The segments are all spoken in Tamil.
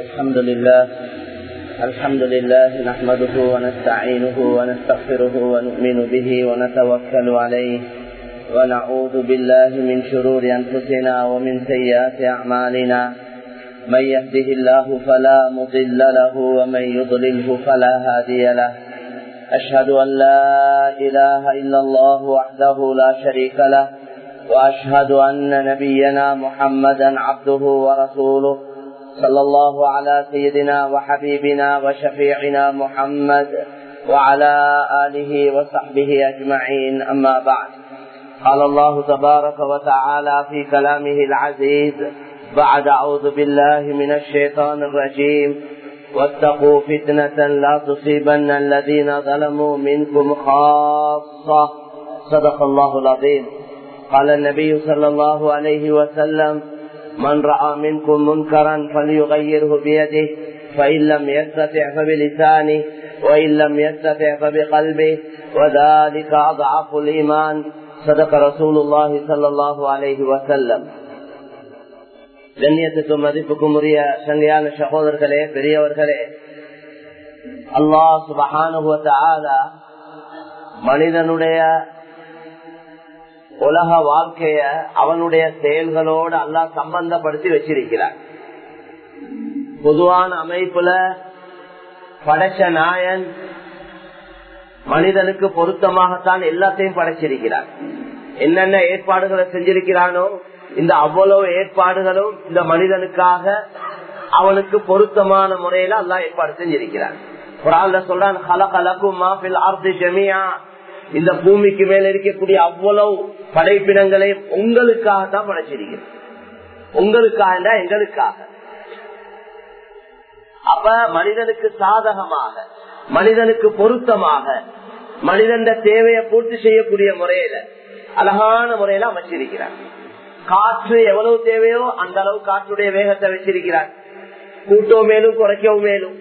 الحمد لله الحمد لله نحمده ونستعينه ونستغفره ونؤمن به ونتوكل عليه ونعوذ بالله من شرور أنفسنا ومن سيئات أعمالنا. من يهده الله فلا مضل له ومن يضلله فلا هادي له. أشهد أن لا إله إلا الله وحده لا شريك له وأشهد أن نبينا محمدا عبده ورسوله. صلى الله على سيدنا وحبيبنا وشفيعنا محمد وعلى آله وصحبه أجمعين. أما بعد قال الله تبارك وتعالى في كلامه العزيز بعد أعوذ بالله من الشيطان الرجيم واتقوا فتنة لا تصيبن الذين ظلموا منكم خاصة. صدق الله العظيم. قال النبي صلى الله عليه وسلم من رأى منكم منكرا فليغيره بيده فإن لم يستطع فبلسانه وإن لم يستطع فبقلبه وذلك أضعف الإيمان صدق رسول الله صلى الله عليه وسلم கண்ணியத்துக்கும் மதிப்புக்கும் உரிய சங்கையான சகோதரர்களே பெரியவர்களே அல்லாஹ் சுபகானுபவத்த மனிதனுடைய உலக வாழ்க்கைய அவனுடைய செயல்களோடு அல்லா சம்பந்தப்படுத்தி வச்சிருக்கிறார். பொதுவான அமைப்புல படைச்ச நாயன் மனிதனுக்கு பொருத்தமாகத்தான் எல்லாத்தையும் படைச்சிருக்கிறார். என்னென்ன ஏற்பாடுகளை செஞ்சிருக்கிறானோ இந்த அவ்வளவு ஏற்பாடுகளும் இந்த மனிதனுக்காக அவனுக்கு பொருத்தமான முறையில எல்லாம் ஏற்பாடு செஞ்சிருக்கிறான் ஒரு ஆள் சொல்றான் இந்த பூமிக்கு மேல இருக்கக்கூடிய அவ்வளவு படைப்பினங்களையும் உங்களுக்காக தான் படைச்சிருக்கிறேன். உங்களுக்காக எங்களுக்காக. அப்ப மனிதனுக்கு சாதகமாக மனிதனுக்கு பொருத்தமாக மனிதன் தேவையை பூர்த்தி செய்யக்கூடிய முறையில அழகான முறையில அமைச்சிருக்கிறார். காற்று எவ்வளவு தேவையோ அந்த அளவு காற்றுடைய வேகத்தை வச்சிருக்கிறார் கூட்டோ மேலும் குறைக்கவும் மேலும்.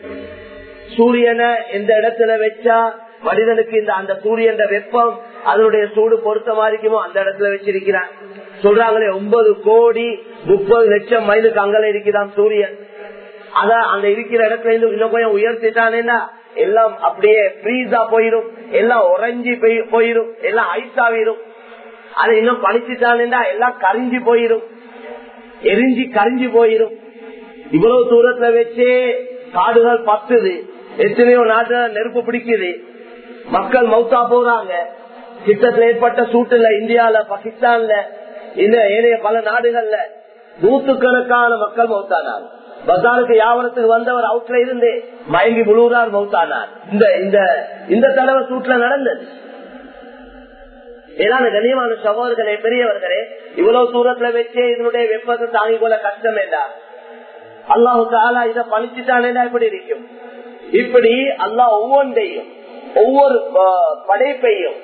சூரியனை எந்த இடத்துல வச்சா மனிதனுக்கு இந்த அந்த சூரியன் வெப்பம் அதனுடைய சூடு பொருத்தமா இருக்குமோ அந்த இடத்துல வச்சிருக்கிறான். சொல்றாங்களே ஒன்பது கோடி முப்பது லட்சம் மைலுக்கு அங்கல இருக்கிறான் சூரியன். அதான் அந்த இருக்கிற இடத்துல இருந்து இன்னும் கொஞ்சம் உயர்த்திட்டானேன்னா எல்லாம் அப்படியே ஃப்ரீஸா போயிரும் எல்லாம் உறைஞ்சி போயிரும் எல்லாம் ஐஸ் ஆகிரும் அது இன்னும் பழிச்சுட்டானேண்டா எல்லாம் கரிஞ்சு போயிரும் எரிஞ்சு கரிஞ்சு போயிரும் இவ்வளவு தூரத்துல வச்சே காடுகள் பத்துது. எத்தனையோ நாட்டு நெருப்பு பிடிக்குது. மக்கள் மௌத்தா போறாங்க. கிட்டத்தில் ஏற்பட்ட சூட்டுல இந்தியால பாகிஸ்தான்ல இந்த ஏனைய பல நாடுகள்ல நூத்துக்கணக்கான மக்கள் மௌத்தானார். பசாருக்கு யாவரத்துக்கு வந்தவர் அவுட்ல இருந்து மயங்கி முழுவதார் மௌத்தானார். இந்த இந்த இந்த தடவை சூட்ல நடந்தது. ஏதாவது கண்ணியமான சகோதரர்களே பெரியவர்களே இவ்வளவு தூரத்துல வச்சே இதனுடைய வெப்பத்தை தாங்கி போல கஷ்டம் என்றா அல்லாஹு தாலா இதை பழிச்சுட்டானேடா இப்படி இருக்கும். இப்படி அல்லாஹ் ஒவ்வொன்றையும் ஒவ்வொரு படைப்பையும்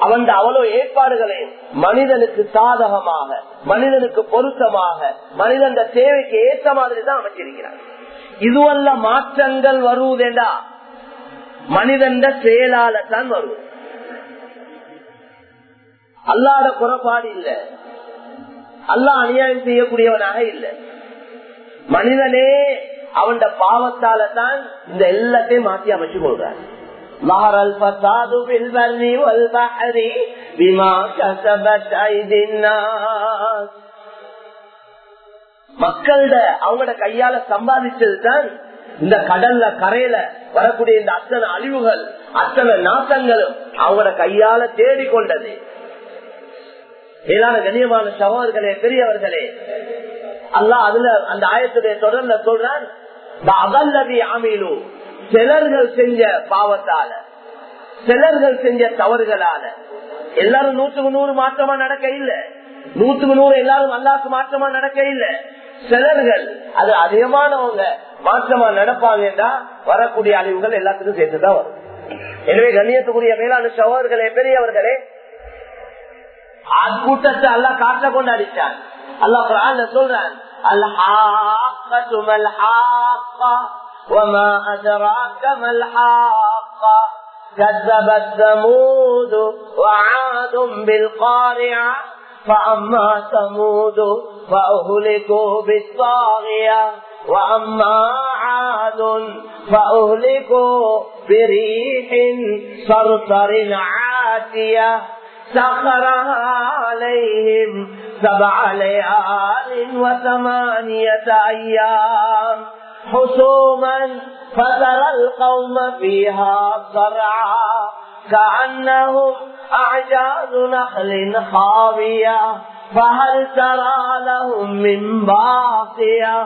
அவன் அவ்வளவு ஏற்பாடுகளையும் மனிதனுக்கு சாதகமாக மனிதனுக்கு பொருத்தமாக மனிதன் தேவைக்கு ஏற்ற மாதிரி தான் அமைச்சிருக்கிறார் இதுவல்ல மாற்றங்கள் வருவதேண்டா? மனிதன் செயலால தான் வருவது. அல்லாத குறைபாடு இல்ல. அல்லா அநியாயம் செய்யக்கூடியவனாக இல்ல. மனிதனே அவன் பாவத்தால தான் இந்த எல்லாத்தையும் மாற்றி அமைச்சு கொள்றான் ظهر الفساد في البر والبحر بما كسبت أيدي الناس மக்கள்ட அவங்களோட கையால சம்பாதிச்சது தான் இந்த கடல்ல கரையில வரக்கூடிய இந்த அத்தனை அழிவுகள் அத்தனை நாட்டங்களும் அவங்களோட கையால தேடிக்கொண்டது மேலான கண்ணியமான சகோதரர்களே பெரியவர்களே அல்லா அதுல அந்த ஆயத்துடைய தொடர்ல சொல்றான் அகல்லதி ஆமீலு சிலர்கள் செஞ்ச பாவத்தால சிலர்கள் செஞ்ச தவறுகளால எல்லாரும் நூற்றுக்கு நூறு மாற்றமா நடக்க இல்ல. நூற்றுக்கு நூறு எல்லாரும் அல்லாக்கு மாற்றமா நடக்க இல்ல. சிலர்கள் அது அதிகமானவங்க மாற்றமா நடப்பாங்கன்னா வரக்கூடிய அழிவுகள் எல்லாத்துக்கும் சேர்த்துதான் வரும். எனவே கண்ணியத்துக்குரிய மேலான சகோதரர்களே பெரியவர்களே கூட்டத்தை அல்ல காட்ட கொண்டு அடிச்சான் அல்லா சொல்றான் وما أدراك ما الحاقة؟ كذبت ثمود وعاد بالقارعة فأما ثمود فأهلكوا بالطاغية وأما فأهلكوا بريح صرصر عاتية. سخرها عليهم سبع ليال وثمانية أيام. حسوما فترى القوم فيها صرعا كأنهم أعجاز نخل خاوية فهل ترى لهم من باقية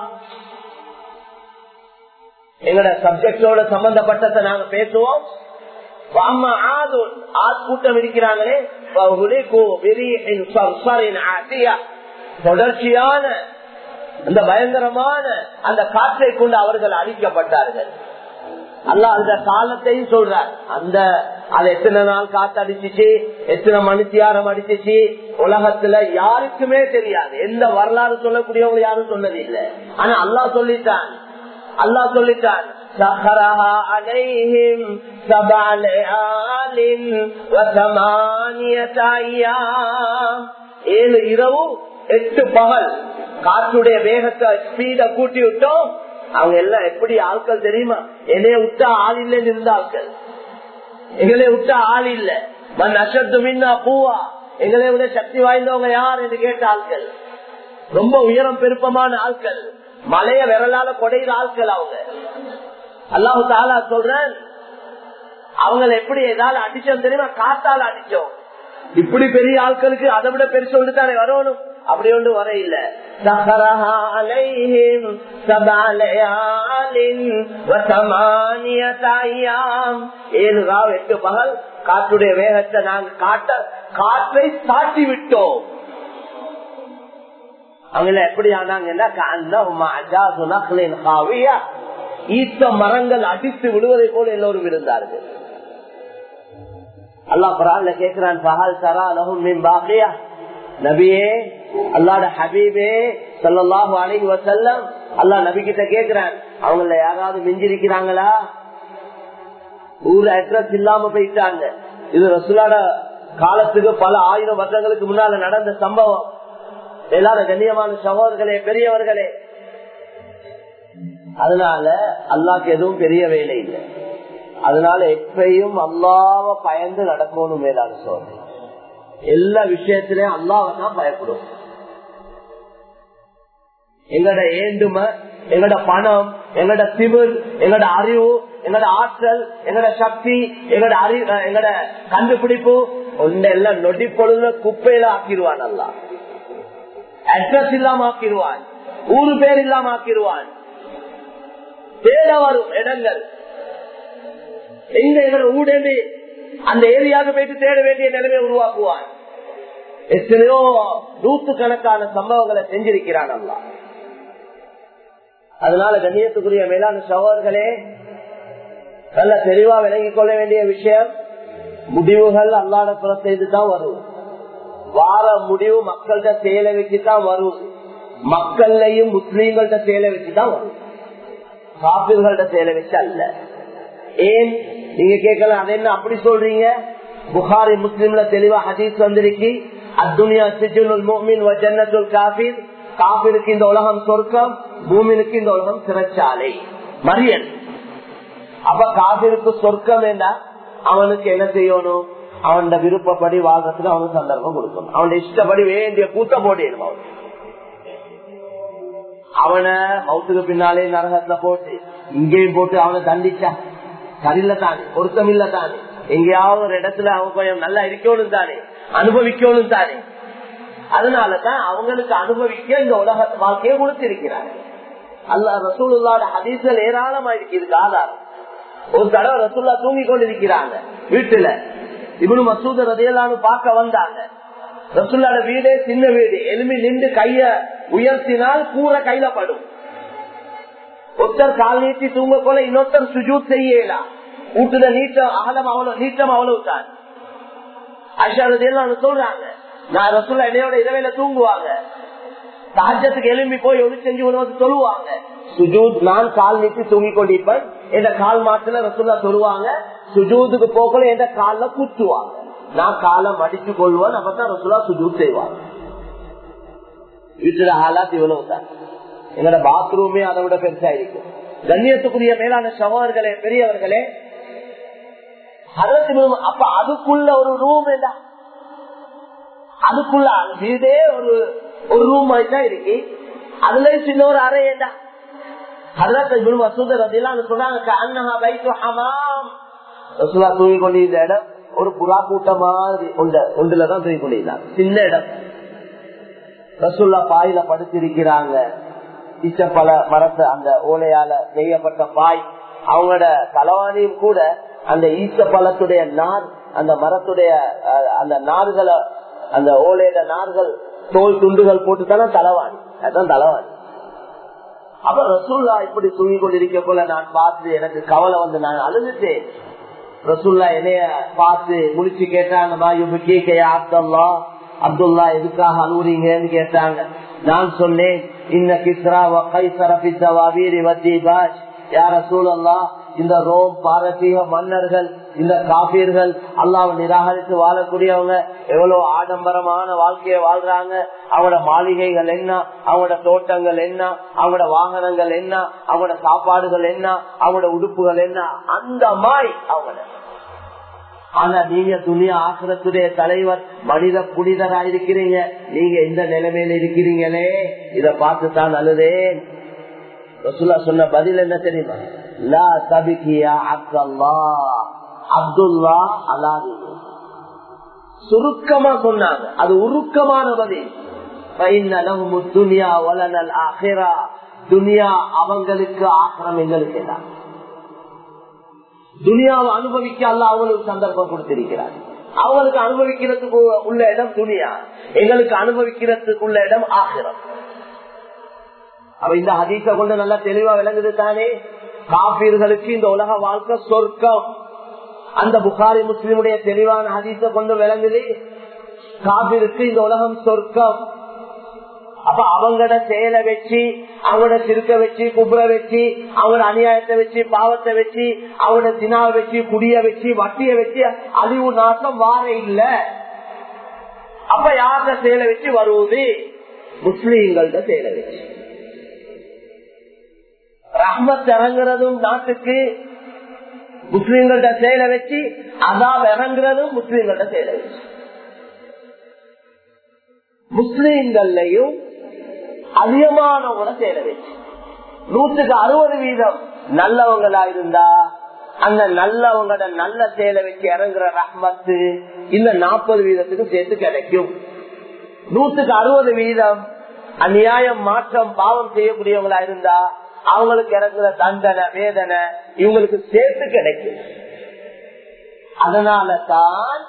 எங்களோட சப்ஜெக்டோட சம்பந்தப்பட்டதை நாங்க பேசுவோம் வாமா ஆதுன் ஆத் கூட்டம் இருக்கிறாங்களே தொடர்ச்சியான இந்த பயங்கரமான அந்த காற்றை கொண்டு அவர்கள் அழிக்கப்பட்டார்கள். அல்ல அந்த காலத்தையும் சொல்றார். அந்த அது எத்தனை நாள் காத்து அடிச்சிச்சு எத்தனை மனுஷியாரம் அடிச்சிச்சு உலகத்துல யாருக்குமே தெரியாது. எந்த வரலாறு சொல்லக்கூடியவங்க யாரும் சொன்னது இல்ல ஆனா அல்லா சொல்லிட்டான் அல்லா சொல்லிட்டான் ஏழு இரவும் எட்டு பகல். காற்றுடைய வேகத்தை ஸ்பீட கூட்டி விட்டோம். அவங்க எல்லாம் எப்படி ஆட்கள் தெரியுமா? என்னைய விட்டா ஆள் இல்லைன்னு இருந்த ஆட்கள் எங்களை விட்டா ஆள் இல்ல. மண் அசத்து மின்னா பூவா. எங்களை விட சக்தி வாய்ந்தவங்க யார் என்று கேட்ட ஆட்கள் ரொம்ப உயரம் பெருப்பமான ஆட்கள். மலைய விரலால கொடையிற ஆட்கள் அவங்க. அல்லாஹு தாலா சொல்றேன் அவங்களை எப்படி ஏதாவது அடிச்சோம் தெரியுமா? காத்தால அடிச்சோம். இப்படி பெரிய ஆட்களுக்கு அதை விட பெருசு தானே வரணும்? அப்படி ஒன்று வர இல்ல. ஏழு ராவ் எட்டு பகல் காற்றுடைய வேகத்தை நாங்கள் காட்ட காற்றை சாட்டி விட்டோம் அவங்கள எப்படி ஆனாங்கன்னா ஈத்த மரங்கள் அடித்து விடுவதை போல எல்லோரும் இருந்தார்கள் அல்லா குரான்ல கேட்கிறான் பஹால் சரா லகும் மீன் பாக்கியா நபியே அல்லாட ஹபீபே சல்லாஹு அலைஹி வசல்லம் அல்லா நபி கிட்ட கேக்குறான் அவங்கள யாராவது மிஞ்சிருக்கிறாங்களா? ஊர் அட்ரஸ் இல்லாம போயிட்டாங்க. இது ரசுலாட காலத்துக்கு பல ஆயிரம் வருடங்களுக்கு முன்னால நடந்த சம்பவம். எல்லாரும் கண்ணியமான சகோதரர்களே பெரியவர்களே. அதனால அல்லாக்கு எதுவும் பெரிய வேலை இல்லை. அதனால எப்பயும் அல்லாவ பயந்து நடக்கணும் மேலான சோதனை எல்லா விஷயத்திலயும் அல்லாவை தான் பயப்படும். எங்கட ஏண்டும எங்கட பணம் எங்கட திமிர் எங்கட அறிவு எங்கட ஆற்றல் எங்கட சக்தி எங்கட அறிவு எங்கட கண்டுபிடிப்பு ஒன்னெல்லாம் நொடி பொழுதுல குப்பையில ஆக்கிடுவான் அல்லா அட்ரஸ் இல்லாம ஆக்கிடுவான் ஊரு பேர் இல்லாம ஆக்கிடுவான் தேட வரும் இடங்கள். எங்க எங்களை ஊடே அந்த ஏரியாவுக்கு போயிட்டு தேட வேண்டிய நிலைமை உருவாக்குவான் எத்தனையோ நூத்து கணக்கான சம்பவங்களை செஞ்சிருக்கிறான் அல்லா அதனால கண்ணியத்துக்குரிய மேலான சகோதர்களே நல்ல தெளிவா விளங்கிக் கொள்ள வேண்டிய விஷயம் முடிவுகள் அல்லாத புற செய்துதான் வரும். வார முடிவு மக்கள்கிட்ட செயலை வச்சுதான் வரும். மக்கள்லையும் முஸ்லீம்கள்ட்ட செயலை வச்சுதான் வரும். காப்பீர்கள்ட்ட செயலை வச்சு அல்ல. ஏன் நீங்க கேட்கலாம் அது என்ன அப்படி சொல்றீங்க? புகாரி முஸ்லீம்ல தெளிவா ஹதீஸ் வந்திருக்கு. அத்துனியா சிஜுல் மோமின் ஜன்னத்துல் காபீர் காபிருக்கு இந்த உலகம் சொர்க்கம் பூமினுக்கு இந்த உலகம் சிறைச்சாலை. மரியன். அப்ப காபிருக்கு சொர்க்கம் என்ன அவனுக்கு என்ன செய்யணும்? அவன் விருப்பப்படி வாழ்றதுக்கு அவனுக்கு சந்தர்ப்பம் கொடுக்கணும். அவன் இஷ்டப்படி வேண்டிய கூத்த போட்டிடும் அவனை. ஹவுத்துக்கு பின்னாலே நரகத்துல போட்டு இங்கேயும் போட்டு அவனை தண்டிச்சா? சரியில்ல தானே பொருத்தம் இல்ல தானே எங்கேயாவது ஒரு இடத்துல அவன் கொஞ்சம் நல்லா இருக்கணும் தானே அனுபவிக்கணும் தானே. அதனாலதான் அவங்களுக்கு அனுபவிக்க இந்த உலக வாழ்க்கையை கொடுத்திருக்கிறாங்க அல்ல ரசூலுல்லாட ஹதீசல் ஏராளமா இருக்கு இதுக்கு ஆதாரம். ஒரு தடவை ரசூல்லா தூங்கி கொண்டிருக்கிறாங்க வீட்டுல. இவனு மசூத ரதையெல்லாம் பார்க்க வந்தாங்க. ரசூல்லாட வீடே சின்ன வீடு எலும்பி நின்று கைய உயர்த்தினால் கூற கையில படும். ஒருத்தர் கால் நீட்டி தூங்க போல இன்னொருத்தர் சுஜூத் செய்யலாம் வீட்டுல நீட்டம் அகலம் அவ்வளவு நீட்டம் அவ்வளவு தான் அஷாரதையெல்லாம் சொல்றாங்க நான் ரசூல்லா என்னையோட இரவையில தூங்குவாங்க சாஜத்துக்கு எலும்பி போய் ஒளி செஞ்சு கொண்டு சொல்லுவாங்க சுஜூத் நான் கால் நீட்டி தூங்கி கொண்டிருப்பேன் என்ற கால் மாட்டுல ரசூல்லா சொல்லுவாங்க சுஜூத்துக்கு போகல என்ற கால குத்துவாங்க நான் காலை மடிச்சு கொள்வேன் அப்பதான் ரசூலா சுஜூத் செய்வாங்க வீட்டுல ஹாலாத் இவ்வளவு தான் எங்களோட பாத்ரூமே அதை விட பெருசா இருக்கும் கண்ணியத்துக்குரிய மேலான சகோதரர்களே பெரியவர்களே அதற்கு அப்ப அதுக்குள்ள ஒரு ரூம் என்ன? அதுக்குள்ள வீடே ஒரு ஒரு ரூம் மாதிரி தான் இருக்கு. அதுல சின்ன ஒரு அறை என்ன? தூங்கி கொண்டிருந்த இடம் ஒரு புறா கூட்டம் மாதிரி ஒன்றுலதான் தூங்கி கொண்டிருந்தாங்க சின்ன இடம். ரசுல்லா பாயில படுத்திருக்கிறாங்க. பல மரத்தை அந்த ஓலையால செய்யப்பட்ட பாய் அவங்களோட தலவாணியும் கூட அந்த ஈச்ச பழத்துடைய நார் அந்த மரத்துடைய அந்த நார்களை அந்த ஓலையில நார்கள் தோல் துண்டுகள் போட்டு தானே தலைவாணி. அதுதான் தலவாணி. அப்ப ரசூல்லா இப்படி தூங்கி கொண்டிருக்க போல நான் பார்த்து எனக்கு கவலை வந்து நான் அழுதுட்டேன். ரசூல்லா என்னைய பார்த்து முடிச்சு கேட்டாங்க இவங்க கேட்க அப்துல்லா அப்துல்லா எதுக்காக அழுவுறீங்கன்னு கேட்டாங்க. நான் சொன்னேன் இன்ன கிஸ்ரா கைசரபித்தவாவீரி வத்தி பாஷ் யார சூழல்லா இந்த ரோம் பாரசீக மன்னர்கள் இந்த காபீர்கள் அல்லாவை நிராகரித்து வாழக்கூடியவங்க எவ்வளவு ஆடம்பரமான வாழ்க்கையை வாழ்றாங்க. அவங்களோட மாளிகைகள் என்ன? அவங்களோட தோட்டங்கள் என்ன? அவங்களோட வாகனங்கள் என்ன? அவங்களோட சாப்பாடுகள் என்ன? அவங்களோட உடுப்புகள் என்ன? அந்த மாதிரி அவங்க ஆனா நீங்க துணியா ஆசிரத்துடைய தலைவர் மனித புனிதரா இருக்கிறீங்க நீங்க இந்த நிலைமையில இருக்கிறீங்களே. இத பார்த்து தான் அழுதேன். ரசுல்லா சொன்ன பதில் என்ன தெரியுமா? லா தபிக்கியா அப்துல்லா. அப்துல்லா அலாதி சுருக்கமா சொன்னாங்க. அது உருக்கமான பதில். துனியா வளனல் ஆஹிரா. துனியா அவங்களுக்கு ஆக்கிரம் எங்களுக்கு எல்லாம் துனியாவை அனுபவிக்க அல்ல அவங்களுக்கு சந்தர்ப்பம் கொடுத்திருக்கிறார். அவங்களுக்கு அனுபவிக்கிறதுக்கு உள்ள இடம் துனியா. எங்களுக்கு அனுபவிக்கிறதுக்கு உள்ள இடம் ஆகிரம். அவ இந்த ஹதீச கொண்டு நல்லா தெளிவா விளங்குது தானே? காப்பீர்களுக்கு இந்த உலக வாழ்க்கை சொர்க்கம். அந்த புகாரி முஸ்லிமுடைய தெளிவான ஹதீச கொண்டு விளங்குது. காப்பீருக்கு இந்த உலகம் சொர்க்கம். அப்ப அவங்களோட செயலை வச்சு அவங்கட சிறுக்க வச்சு குபுர வச்சு அவங்க அநியாயத்தை வச்சு பாவத்தை வச்சு அவங்களோட தினாவை வச்சு குடிய வச்சு வட்டிய வச்சு அழிவு நாசம் வார இல்ல. அப்ப யார செயலை வச்சு வருவது? முஸ்லீம்கள்ட செயலை வச்சு. ரஹ்மத் இறங்குறதும் நாட்டுக்கு முஸ்லீம்கள்ட செயலை வச்சு அதாப் இறங்குறதும் முஸ்லீம்கள்ட செயலை வச்சு. முஸ்லீம்கள்லையும் அதிகமானவங்களை சேர வச்சு. நூற்றுக்கு அறுபது வீதம் நல்லவங்களா இருந்தா அந்த நல்லவங்களோட நல்ல சேலை வச்சு இறங்குற ரஹ்மத்து இந்த நாற்பது வீதத்துக்கு சேர்த்து கிடைக்கும். நூற்றுக்கு அறுபது வீதம் அநியாயம் மாற்றம் பாவம் செய்யக்கூடியவங்களா இருந்தா அவங்களுக்கு இறங்குற தண்டனை வேதனை இவங்களுக்கு சேர்த்து கிடைக்கும். அதனால தான்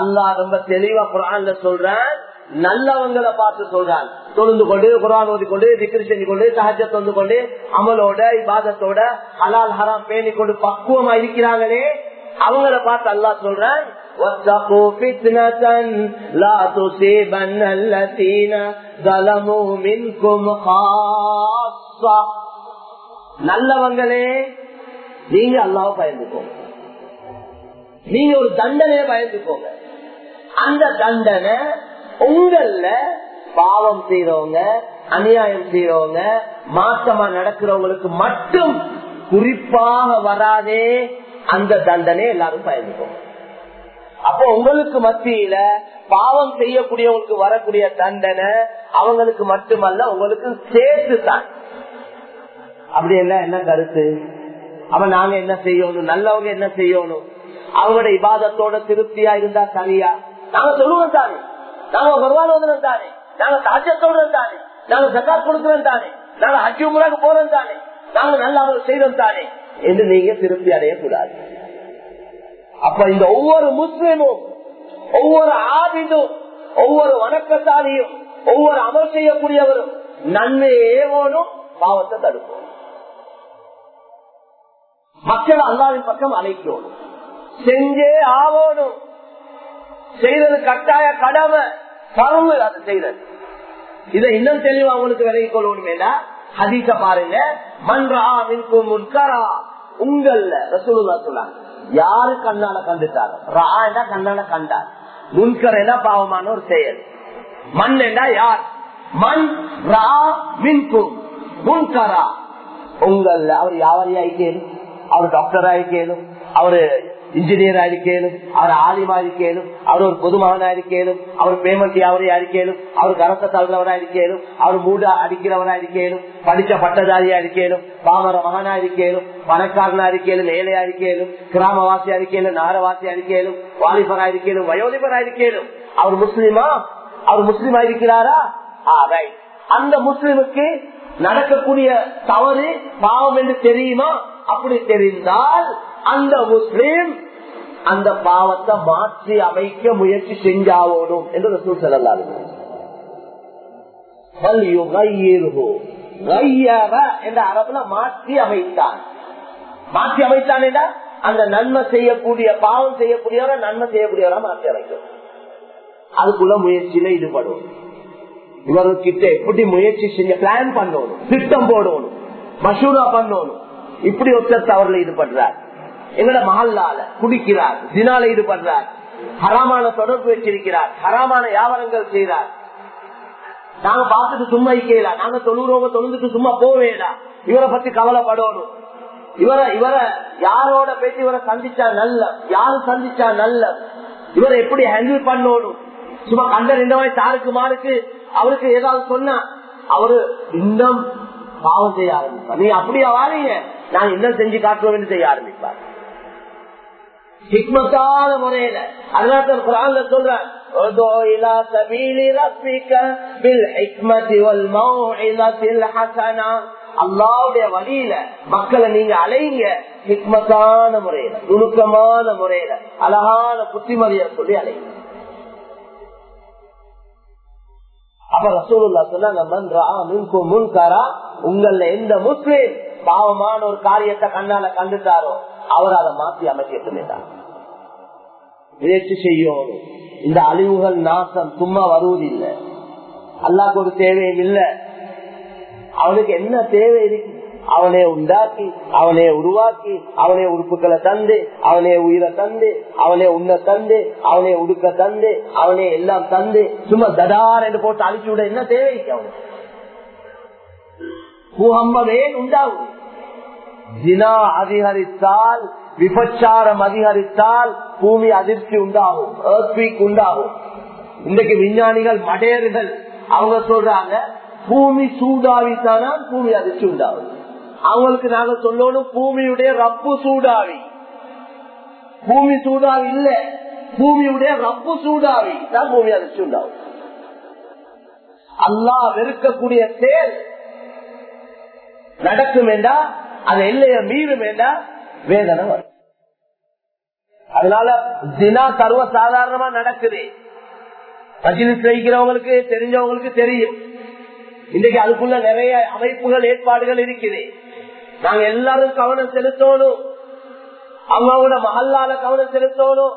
அல்லா ரொம்ப தெளிவா குரான்ல சொல்றேன் நல்லவங்களை பார்த்து சொல்றாள் தொழுந்து கொண்டு குரான் ஓதி கொண்டு செஞ்சு கொண்டு சஹஜ தொழுந்து கொண்டு அமலோட இபாதத்தோட அலால் ஹராம் பேணி கொண்டு பக்குவமா இருக்கிறாங்களே அவங்கள பார்த்து அல்லா சொல்றேன் நல்லவங்களே நீங்க அல்லாவ பயந்துக்கோங்க. நீங்க ஒரு தண்டனைய பயந்துக்கோங்க. அந்த தண்டனை உங்கள பாவம் செய்யறவங்க அநியாயம் செய்யறவங்க மாசமா நடக்கிறவங்களுக்கு மட்டும் குறிப்பாக வராதே அந்த தண்டனை எல்லாரும் பயந்துக்கோங்க. அப்போ உங்களுக்கு மத்தியில பாவம் செய்யக்கூடியவங்களுக்கு வரக்கூடிய தண்டனை அவங்களுக்கு மட்டுமல்ல உங்களுக்கு சேர்த்து தான். அப்படி எல்லாம் என்ன கருத்து? அப்ப நாங்க என்ன செய்யணும்? நல்லவங்க என்ன செய்யணும்? அவங்களோட இபாதத்தோட திருப்தியா இருந்தா சரியா நாங்க சொல்லுவோம் தானே நாங்க வருவானோதனம் தானே. நாங்க சாட்சியத்தோடு தானே. நாங்க சக்காத் கொடுக்கிறோம் தானே. நாங்க ஹஜ்ஜு முறாக்கு போறோம் தானே. நாங்க நல்ல அவங்க செய்யறோம் தானே. என்று நீங்க திருப்தி அடையக்கூடாது. அப்ப இந்த ஒவ்வொரு முஸ்லிமும் ஒவ்வொரு ஆவிதும் ஒவ்வொரு வணக்கத்தாலியும் ஒவ்வொரு அமல் செய்யக்கூடியவரும் நன்மை ஏவோனும் பாவத்தை தடுப்போம். மக்கள் அல்லாவின் பக்கம் அழைக்கணும். செஞ்சே ஆவோனும் செய்தது கட்டாய கடமை. பரவு அது செய்தது. இதை இன்னும் தெளிவா உங்களுக்கு விலகி கொள்ளணுமேடா? ஹதீச பாருங்க. மன்றா மின்கும் முன்கரா. உங்கள்ல ரசூலுல்லா சொல்லாங்க யாரு கண்ணால கண்டுட்டாரு ரா கண்ணால கண்டார்? முன்கர் என்ன பாவமான ஒரு செயல்? மண் என்றா யார்? மண் ரா மின்கும் முன்கரா. உங்கள்ல அவர் யாவரையா இருக்கேனும் அவர் டாக்டரா இருக்கேனும் அவரு இன்ஜினியரா இருக்கேனும் அவர் ஆலிமா இருக்கேனும் அவர் ஒரு பொதுமகனா இருக்கேனும் அவர் பேமெண்ட் யாவரையா இருக்கேனும் அவர் கரத்தை தள்ளுறவரா இருக்கேனும் அவர் மூட அடிக்கிறவரா இருக்கேனும் படிச்ச பட்டதாரியா இருக்கேனும் பாமர மகனா இருக்கேனும் பணக்காரனா இருக்கேனும் ஏழையா இருக்கேனும் கிராமவாசியா இருக்கேனும் நகரவாசியா இருக்கேனும் வாலிபரா இருக்கேனும் வயோதிபரா இருக்கேனும் அவர் முஸ்லிமா? அவர் முஸ்லீமா இருக்கிறாரா? ஆ, அந்த முஸ்லிமுக்கு நடக்கக்கூடிய தவறு பாவம் என்று தெரியுமா? அப்படி தெரிந்தால் அந்த முஸ்லீம் அந்த பாவத்தை மாற்றி அமைக்க முயற்சி செஞ்சாவோடும் என்று ரசூல் ஸல்லல்லாஹு என்ற அரபுல மாற்றி அமைத்தான். மாற்றி அமைத்தான் அந்த நன்மை செய்யக்கூடிய பாவம் செய்யக்கூடியவரை நன்மை செய்யக்கூடியவரா மாற்றி அமைக்கும். அதுக்குள்ள முயற்சியில ஈடுபடும். இவர்கிட்ட எப்படி முயற்சி செஞ்ச பிளான் பண்ணணும் திட்டம் போடணும் மசூரா பண்ணணும் இப்படி ஒருத்தர் தவறுல ஈடுபடுறார். எங்கட மகல்லால குடிக்கிறார் தினால ஈடுபடுறார் ஹராமான தொடர்பு வச்சிருக்கிறார் ஹராமான வியாபாரங்கள் செய்கிறார் நாங்க பார்த்துட்டு சும்மா இக்கலாம் நாங்க தொழுறோங்க தொழுந்துட்டு சும்மா போவேடா. இவரை பத்தி கவலைப்படணும். இவரை இவரை யாரோட பேசி இவரை சந்திச்சா நல்ல யாரு சந்திச்சா நல்ல இவரை எப்படி ஹேண்டில் பண்ணணும்? சும்மா கண்ட ரெண்டு வயசு தாருக்கு மாருக்கு அவருக்கு ஏதாவது சொன்னா அவரு இன்னும் பாவம் செய்ய ஆரம்பிப்பார். நீ அப்படியா வாரீங்க? நான் இன்னும் செஞ்சு காட்டுவோம் செய்ய ஆரம்பிப்பார். முறையில. அதனால குரான்ல சொல்றான் அல்லாவுடைய வழியில மக்களை நீங்க அலைங்க ஹிக்மத்தான முறையில நுணுக்கமான முறையில அழகான புத்திமதியை சொல்லி அலைங்க. அப்ப ரசூலுல்லா சொன்னாங்க உங்கள எந்த முஸ்லீம் பாவமான ஒரு காரியத்தை கண்ணால கண்டுட்டாரோ அவர் அதை மாற்றி அமைக்கிட்டார் முயற்சி செய்யும். இந்த அழிவுகள் நாசம் சும்மா வருவதில்லை அல்லாக்கு ஒரு தேவையும் இல்லை. அவனுக்கு என்ன தேவை இருக்கு? அவனே உண்டாக்கி அவனே உருவாக்கி அவனே உறுப்புகளை தந்து அவனே உயிரை தந்து அவனே உண்ண தந்து அவனே உடுக்க தந்து அவனே எல்லாம் தந்து சும்மா தடார் என்று போட்டு அழிச்சு விட என்ன தேவை இருக்கு அவனுக்கு? பூகம்பமே உண்டாகும்? ஜினா அதிகரித்தால் விபச்சாரம் அதிகரித்தால் பூமி அதிர்ச்சி உண்டாகும் earthquake உண்டாகும். இன்றைக்கு விஞ்ஞானிகள் மடையர்கள் அவங்க சொல்றாங்க பூமி சூடாவித்தானா பூமி அதிர்ச்சி உண்டாகும். அவங்களுக்கு நாங்க சொல்லணும் பூமியுடைய ரப்பு சூடாவி. பூமி சூடாவி இல்ல பூமியுடைய ரப்பு சூடாவி தான் பூமி அதிர்ச்சி உண்டாகும். அல்லா வெறுக்கக்கூடிய செயல் நடக்கும் என்றா அது எல்லையை மீறும் என்றா வேதனை வரும். அதனால தினா சர்வ சாதாரணமா நடக்குது. மஜிலிஸ் வைக்கிறவங்களுக்கு தெரிஞ்சவங்களுக்கு தெரியும். இன்றைக்கு அதுக்குள்ள நிறைய அமைப்புகள் ஏற்பாடுகள் இருக்குது. நாங்க எல்லாரும் கவனம் செலுத்தணும். அவங்களோட மகல்லால கவனம் செலுத்தணும்.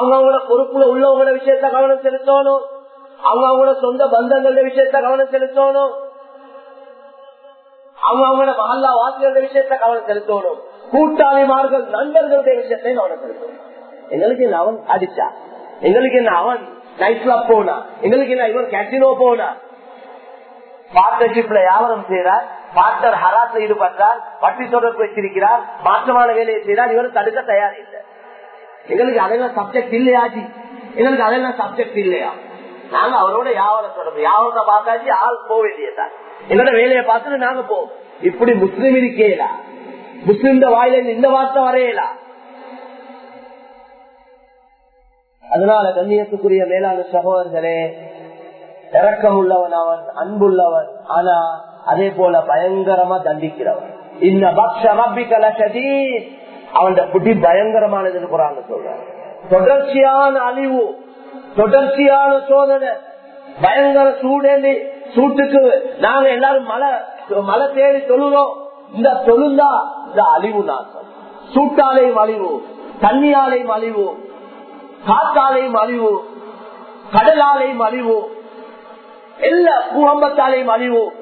அவங்களோட பொறுப்புல உள்ளவங்களோட விஷயத்த கவனம் செலுத்தணும். அவங்களோட சொந்த பந்தங்களோட விஷயத்த கவனம் செலுத்தணும். அவங்க அவங்களோட மகல்லா வாசிகளோட விஷயத்த கவனம் செலுத்தணும். கூட்டாளிமார்கள் நண்பர்களுடைய விஷயத்தை கவனம் செலுத்தணும். எங்களுக்கு என்ன அவன் அடிச்சா? எங்களுக்கு என்ன அவன் நைட் கிளப் போனா? எங்களுக்கு என்ன இவன் கேட்டினோ போனா? பார்ட்னர்ஷிப்ல வியாபாரம் செய்யறார் பார்ட்னர் ஹராஸ்ல ஈடுபட்டார் வட்டி தொடர்பு வச்சிருக்கிறார் மாற்றமான வேலையை செய்யறார் இவரும் தடுக்க தயார் இல்லை. எங்களுக்கு அதெல்லாம் சப்ஜெக்ட் இல்லையாச்சு எங்களுக்கு அதெல்லாம் சப்ஜெக்ட் இல்லையா? நாங்க அவரோட வியாபாரம் தொடர்பு. வியாபாரத்தை பார்த்தாச்சு ஆள் போக வேண்டியதான் எங்களோட வேலையை பார்த்துட்டு நாங்க போவோம். இப்படி முஸ்லீம் இருக்கேலா? முஸ்லிம் வாயில இந்த வார்த்தை வரையலா? அதனால கண்ணியத்துக்குரிய மேலான சகோதரர்களே இறக்கம் உள்ளவன் அவன் அன்புள்ளவன் ஆனா அதே போல பயங்கரமா தண்டிக்கிறவன். இந்த பக்ஷ ரப்பிக்கல சதீத் அவன் புத்தி பயங்கரமானதுன்னு குரான் சொல்றான் தொடர்ச்சியான அழிவு தொடர்ச்சியான சோதனை பயங்கர சூடேந்தி சூட்டுக்கு நாங்க எல்லாரும் மழை மலை தேடி தொழுறோம். இந்த தொழுந்தா இந்த அழிவு நாசம். சூட்டாலையும் அழிவு தண்ணியாலையும் அழிவு காத்தாலையும் அழிவு கடலாலையும் அழிவு எல்லா பூகம்பத்தாலையும் அழிவு.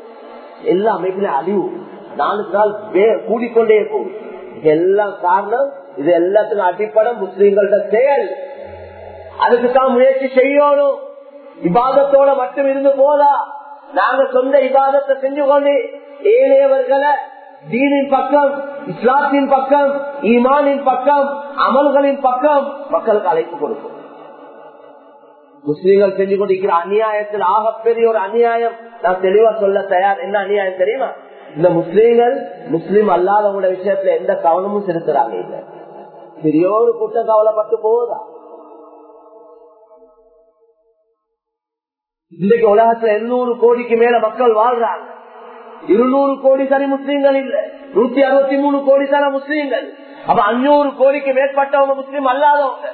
எல்லா அமைப்புல அழிவு. நாளுக்கு நாள் கூடிக்கொண்டே போகும் எல்லாம் காரணம் இது எல்லாத்துக்கும் அடிப்படை முஸ்லீம்களோட செயல். அதுக்கு தான் முயற்சி செய்யணும். விவாதத்தோட மட்டும் இருந்து போதா? நாங்க சொந்த விவாதத்தை செஞ்சு கொண்டு ஏழையவர்களை தீனின் பக்கம் இஸ்லாத்தின் பக்கம் ஈமானின் பக்கம் அமல்களின் பக்கம் மக்களுக்கு அழைப்பு கொடுக்கும். முஸ்லீம்கள் செஞ்சு கொண்டிருக்கிற அநியாயத்தில் ஆகப்பெரிய ஒரு அநியாயம். நான் தெளிவா சொல்ல தயார். என்ன அநியாயம் தெரியுமா? இந்த முஸ்லீம்கள் முஸ்லீம் அல்லாதவங்களோட விஷயத்துல எந்த கவனமும் செலுத்துறாங்க இல்ல. பெரிய ஒரு கூட்டம் கவலைப்பட்டு போகுதா? இன்றைக்கு உலகத்துல இருநூறு கோடிக்கு மேல மக்கள் வாழ்றாங்க. இருநூறு கோடி சரி முஸ்லீம்கள் இல்ல. நூத்தி அறுபத்தி மூணு கோடி தான முஸ்லீம்கள். அப்ப அஞ்சூறு கோடிக்கு மேற்பட்டவங்க முஸ்லீம் அல்லாதவங்க.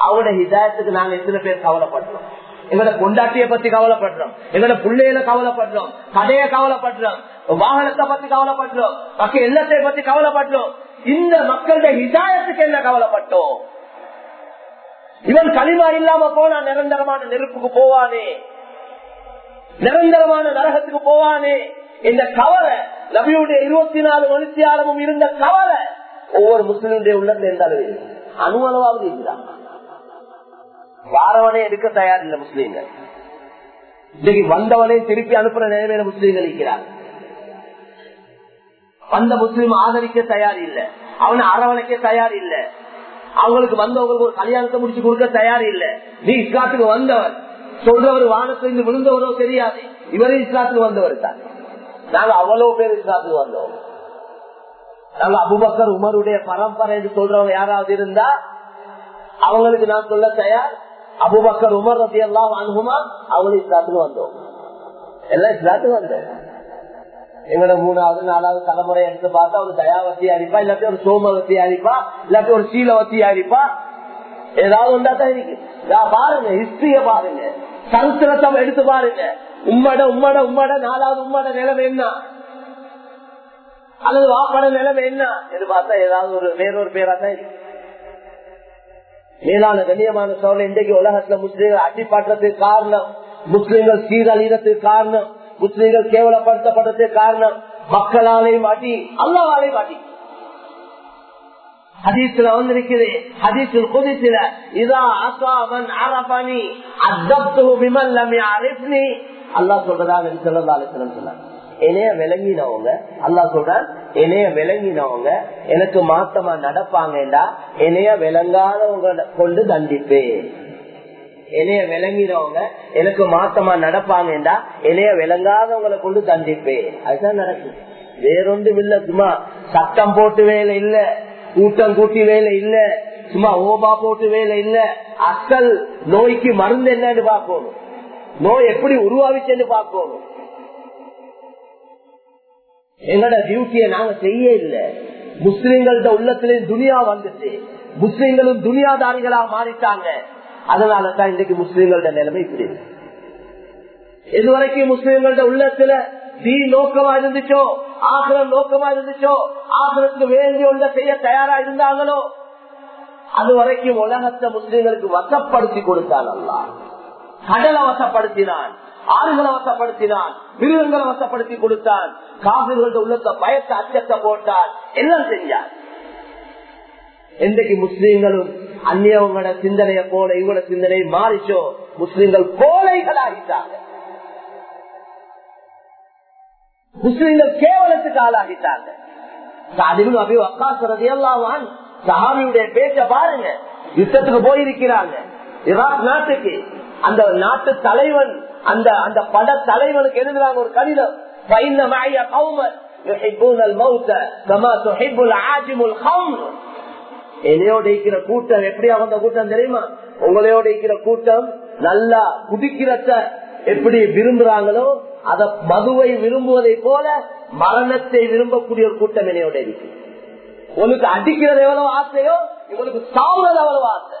அவங்களோட ஹிதாயத்துக்கு நாங்க எத்தனை பேர் கவலைப்படுறோம்? எங்களோட கொண்டாட்டிய பத்தி கவலைப்படுறோம். எங்களோட பிள்ளையில கவலைப்படுறோம். கதைய கவலைப்படுறோம். வாகனத்தை பத்தி கவலைப்படுறோம். மக்கள் எல்லாத்தை பத்தி கவலைப்படுறோம். இந்த மக்களுடைய ஹிதாயத்துக்கு என்ன கவலைப்பட்டோம்? இவன் களிமா இல்லாம போனா நிரந்தரமான நெருப்புக்கு போவானே. நிரந்தரமான நரகத்துக்கு போவானே. இந்த கவலை நபியுடைய இருபத்தி நாலு மனுஷியாரமும் இருந்த கவலை ஒவ்வொரு முஸ்லிமுடைய உள்ளத்துல இருந்தாலும் அணுவளவாவது இருந்தான் வாரவனே எடுக்க தயார் இல்ல முஸ்லீம்கள். இன்னைக்கு வந்தவனே திருப்பி அனுப்புற நிலைமையில முஸ்லீம்கள் இருக்கிறார். வந்த முஸ்லீம் ஆதரிக்க தயார் இல்ல. அவனை அரவணைக்க தயார் இல்ல. அவங்களுக்கு வந்தவங்களுக்கு ஒரு கல்யாணத்தை முடிச்சு கொடுக்க தயார் இல்ல. நீ இஸ்லாத்துக்கு வந்தவர். சொல்றவர் வானத்திலிருந்து விழுந்தவரோ தெரியாது. இவரே இஸ்லாத்துக்கு வந்தவர் தான். நாங்க அவ்வளவு பேர் இஸ்லாத்துக்கு வந்தோம். நாங்க அபுபக்கர் உமருடைய பரம்பரை என்று சொல்றவங்க யாராவது இருந்தா அவங்களுக்கு நான் சொல்ல தயார். அபுபக்கர் உமர் ரத்தி எல்லாம் வாங்குமா அவங்களும் இஸ்லாத்துக்கு வந்தோம். எல்லாம் இஸ்லாத்துக்கு வந்தோம். எங்களோட மூணாவது நாலாவது தலைமுறை எடுத்து பார்த்தா ஒரு தயாவத்தியா இருப்பா இல்லாட்டி ஒரு சோமவத்தியா இருப்பா இல்லாட்டி ஒரு சீலவத்தியா இருப்பா. ஏதாவது ஒன்றா தான் இருக்கு. பாருங்க ஹிஸ்டரிய பாருங்க. சரித்திரத்தை எடுத்து பாருங்க. உம்மட உம்மட உம்மட நாலாவது உம்மட நிலைமை என்ன? அல்லது வாப்பட நிலைமை என்ன? என்று பார்த்தா ஏதாவது ஒரு வேறொரு பேரா தான் இருக்கு. மேலான கண்ணியமான சோழ இன்றைக்கு உலகத்துல முஸ்லீம்கள் அடிப்பாட்டத்துக்கு காரணம். முஸ்லீம்கள் சீரழிகிறதுக்கு காரணம். முஸ்லீம்கள் கேவலப்படுத்தப்பட்டதுக்கு காரணம் மக்களாலையும் அடி அல்லாவாலையும் அடி. ஹதீஸ்ல வந்திருக்குது ஹதீஸில் குதித்துல இதா அசாமன் அரபனி அத்தப்து பிமன் லம் யஅரிஃப்னி. அல்லாஹ் சொல்றதாக ஸல்லல்லாஹு அலைஹி வஸல்லம் சொன்னாங்க என்னைய விளங்கினவங்க அல்லாஹ் சொல்றான் என்னைய விளங்கினவங்க எனக்கு மாத்தமா நடப்பாங்கடா என்னைய விளங்காதவங்க கொண்டு தண்டிப்பேன். என்னைய விளங்கினவங்க எனக்கு மாத்தமா நடப்பாங்கடா என்னைய விளங்காதவங்களை கொண்டு தண்டிப்பேன் அதுதான் நடக்குது. வேறொன்றும் இல்ல சும்மா சட்டம் போட்டு வேலை இல்ல கூட்டம் கூட்டி வேலை இல்ல சும்மா ஓபா போட்டு வேலை இல்ல. அசல் நோய்க்கு மருந்து என்னன்னு பாக்கணும் நோய் எப்படி உருவாவிச்சுன்னு பாக்கணும் எங்களோட டியூட்டியை நாங்க செய்ய இல்ல. முஸ்லிம்கள்ட உள்ளத்திலேயும் துனியா வந்துச்சு. முஸ்லிம்களும் துனியாதாரிகளா மாறிட்டாங்க. அதனாலதான் இன்றைக்கு முஸ்லீம்களோட நிலைமை இப்படி இதுவரைக்கும் முஸ்லிம்களோட உள்ளத்துல தீ நோக்கமா இருந்துச்சோ ஆசிரம் நோக்கமா இருந்துச்சோ ஆசிரத்துக்கு வேண்டி ஒன்றை செய்ய தயாரா இருந்தாங்களோ அது வரைக்கும் உலகத்தை முஸ்லிம்களுக்கு வசப்படுத்தி கொடுத்தான் அல்லா கடலை வசப்படுத்தினான் ஆறுகளை வசப்படுத்தினான் மிருகங்களை வசப்படுத்தி கொடுத்தான் காவிர்களோட உள்ளத்தை பயத்தை அச்சத்தை போட்டான் எல்லாம் செஞ்சான். இன்றைக்கு முஸ்லீம்களும் அந்நியவங்களோட சிந்தனைய போல இவங்களோட சிந்தனை மாறிச்சோ முஸ்லீம்கள் கோலைகளாகிட்டாங்க முஸ்லீம்கள் கேவலத்துக்கு ஆளாகிட்டாங்க. அதிலும் அபி வக்காசுறது எல்லாம் சஹாபியுடைய பேச்ச பாருங்க. யுத்தத்துக்கு போயிருக்கிறாங்க. ஈராக் நாட்டுக்கு. அந்த நாட்டு தலைவன் அந்த அந்த பட தலைவனுக்கு எழுதுறாங்க ஒரு கடிதம். பைந்த மாய கவுமர் يحبون الموت كما تحب العاجم الخمر என்னையோட இருக்கிற கூட்டம் எப்படி அவங்க கூட்டம் தெரியுமா? உங்களையோட இருக்கிற கூட்டம் நல்லா குடிக்கிறத எப்படி விரும்புறாங்களோ அத மதுவை விரும்புவதை போல மரணத்தை விரும்பக்கூடிய ஒரு கூட்டம் என்னையோட இருக்கு. உனக்கு அடிக்கிறது எவ்வளவு ஆசையோ இவனுக்கு சாவுறது எவ்வளவு ஆசை.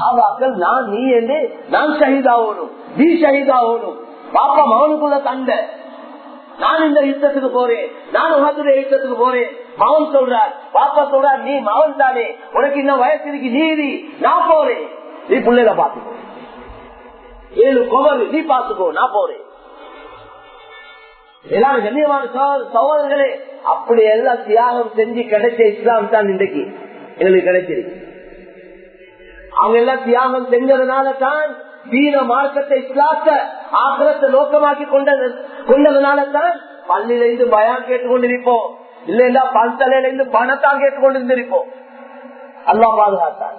ஆவாக்கள் நான் நீ என்று நான் ஷஹீதாகணும் நீ ஷஹீதாகணும். பாப்பா மகனுக்குள்ள தண்டை நான் இந்த யுத்தத்துக்கு போறேன். நான் உகத்துடைய யுத்தத்துக்கு போறேன். மகன் சொல்றார் பாப்பா சொல்றார் நீ மகன் தானே. உனக்கு இன்னும் வயசு இருக்கு நீதி. நான் போறேன். நீ பிள்ளைல பாத்துக்கோ ஏழு குமரு நீ பாத்துக்கோ நான் போறேன். எல்லாரும் கண்ணியமான சகோதரர்களே அப்படி எல்லாம் தியாகம் செஞ்சு கிடைச்ச இஸ்லாம் தான் இன்றைக்கு. எங்களுக்கு கிடைச்சிருக்கு. அவங்க எல்லாம் தியாகம் செஞ்சதுனால தான் தீன மார்க்கத்தை இஸ்லாத்த ஆகலத்தை நோக்கமாக்கி கொண்டது கொண்டதுனால தான் பள்ளியில இருந்து பயம் கேட்டுக்கொண்டிருப்போம். இல்லைன்னா பல்தலையில இருந்து பணத்தான் கேட்டுக்கொண்டிருந்திருப்போம். அல்லா பாதுகாத்தான்.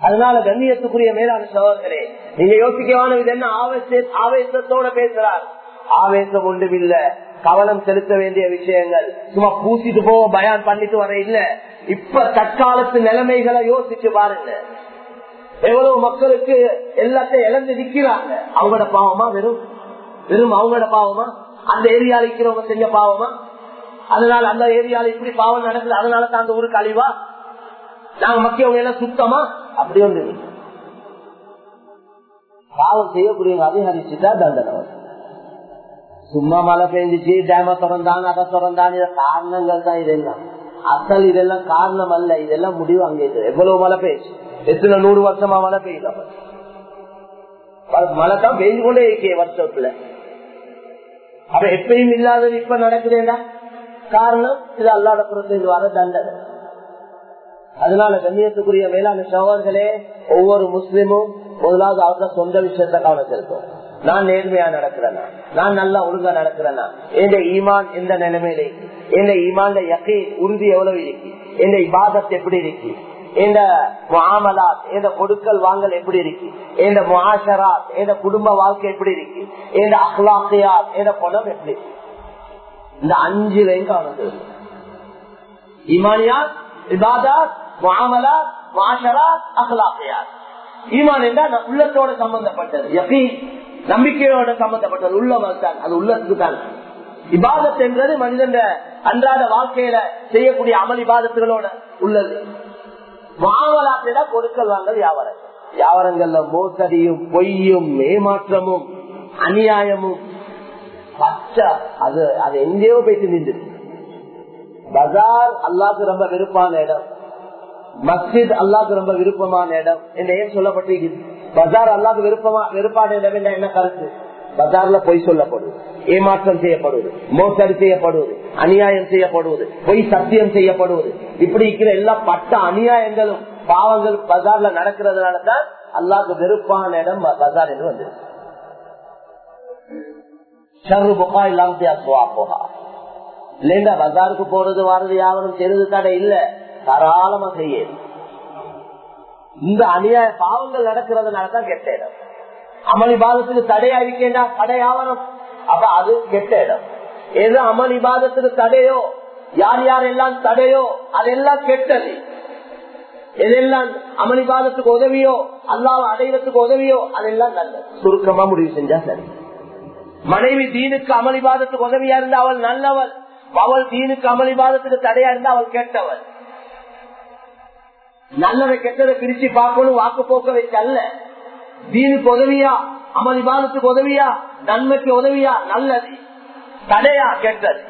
அதனால கண்ணியத்துக்குரிய மேலான சகோதரே நீங்க யோசிக்கவான இது என்ன? ஆவேச ஆவேசத்தோட பேசுறார். ஆவேசம் ஒன்றும் இல்ல. கவனம் செலுத்த வேண்டிய விஷயங்கள். சும்மா பூசிட்டு போக பயான் பண்ணிட்டு வர இல்ல. இப்ப தற்காலத்து நிலைமைகளை யோசிச்சு பாருங்க. எவ்வளவு மக்களுக்கு எல்லாத்தையும் இழந்து நிக்கிறாங்க அவங்களோட பாவமா? வெறும் வெறும் அவங்களோட பாவமா? அந்த ஏரியால இருக்கிறவங்க செஞ்ச பாவமா? அதனால அந்த ஏரியால இப்படி பாவம் நடக்குது அதனால தான் அந்த ஊருக்கு அழிவா? நாங்க மக்கியவங்க எல்லாம் சுத்தமா? அப்படி ஒன்று பாவம் செய்யக்கூடிய அதிகரிச்சுட்டா தண்டனை சும்மா மழை பெஞ்சிச்சு டேம திறந்தான் அதை திறந்தான் இத காரணங்கள் தான் இதெல்லாம். அசல் இதெல்லாம் காரணம் அல்ல. இதெல்லாம் முடிவு அங்கே எவ்வளவு மழை பெய்ச்சு எத்தனை நூறு வருஷமா மழை பெய்யுது மழை தான் பெய்து கொண்டே இருக்கே வருஷத்துல அப்ப எப்பயும் இல்லாதது இப்ப நடக்குதுன்னா காரணம் இது அல்லாத புறத்தில் வர தண்டனை. அதனால கண்ணியத்துக்குரிய மேலான சகோதரர்களே ஒவ்வொரு முஸ்லிமும் முதலாவது அவங்க சொந்த விஷயத்த கவனம் செலுத்தும் நான் நேர்மையா நடக்கிறேனா? நான் நல்லா ஒழுங்கா நடக்கிறேனா? எந்த ஈமான் எந்த நிலைமையில எந்த ஈமான் யக்கை உறுதி எவ்வளவு இருக்கு? எந்த இபாதத் எப்படி இருக்கு? இந்த முகாமலாத் இந்த கொடுக்கல் வாங்கல் எப்படி இருக்கு? இந்த முஆஷராத் இந்த குடும்ப வாழ்க்கை எப்படி இருக்கு? இந்த அஹ்லாசியாத் இந்த பணம் எப்படி இந்த அஞ்சுலையும் காணது செலுத்தும் ஈமானியாத் இபாதாத் முகாமலாத் முஆஷராத் அஹ்லாசியாத் ஈமான் என்றால் உள்ளத்தோட சம்பந்தப்பட்டது. எப்படி நம்பிக்கையோட சம்பந்தப்பட்டது. உள்ளவன் தான் அது உள்ளத்துக்கு தான் இபாதத் என்றது மனிதன் அன்றாட வாழ்க்கையில செய்யக்கூடிய அமல் இபாதத்துகளோட உள்ளது. மாவலாத்திட கொடுக்கல் வாங்கல் வியாபாரம். வியாபாரங்கள்ல மோசடியும் பொய்யும் ஏமாற்றமும் அநியாயமும். அது அது எங்கேயோ போயிட்டு நின்று பஜார் அல்லாக்கு ரொம்ப விருப்பான இடம். மஸ்ஜித் அல்லாக்கு ரொம்ப விருப்பமான இடம். என்று ஏன் சொல்லப்பட்டிருக்கு பஜார் அல்லாக்கு விருப்பமா விருப்பான இடம் என்ன கருத்து? பஜார்ல பொய் சொல்லப்படுவது ஏமாற்றம் செய்யப்படுவது மோசடி செய்யப்படுவது அநியாயம் செய்யப்படுவது பொய் சத்தியம் செய்யப்படுவது இப்படி இருக்கிற எல்லா பட்ட அநியாயங்களும் பாவங்கள் பஜார்ல நடக்கிறதுனாலதான் தான் வெறுப்பான இடம் பஜார் என்று வந்திருக்கு. ஷர்ரு புகா இல்லாம இல்லைண்டா பஜாருக்கு போறது வாரது யாவரும் தெரிந்து தடை இல்ல. தாராளமா செய்ய. இந்த அநியாய பாவங்கள் நடக்கிறதுனால தான் கெட்ட இடம். அமல் இபாதத்துக்கு தடையா இருக்கேண்டா தடை ஆவரம் அப்ப அது கெட்ட இடம். எது அமல் இபாதத்துக்கு தடையோ? யார் யார் எல்லாம் தடையோ? அதெல்லாம் கெட்டது. எதெல்லாம் அமல் உதவியோ? அல்லாவை அடைவதற்கு உதவியோ? அதெல்லாம் நல்லது. சுருக்கமா முடிவு செஞ்சா சரி. மனைவி தீனுக்கு அமளிபாதத்துக்கு உதவியா இருந்தா அவள் நல்லவள். அவள் தீனுக்கு அமளிபாதத்துக்கு தடையா இருந்தா அவள் கெட்டவள். நல்லதை கெட்டதை பிரிச்சு பார்க்கணும் வாக்கு போக்க வச்சு அல்ல. தீனுக்கு உதவியா? அமளிபாதத்துக்கு உதவியா? நன்மைக்கு உதவியா? நல்லது தடையா? கெட்டது.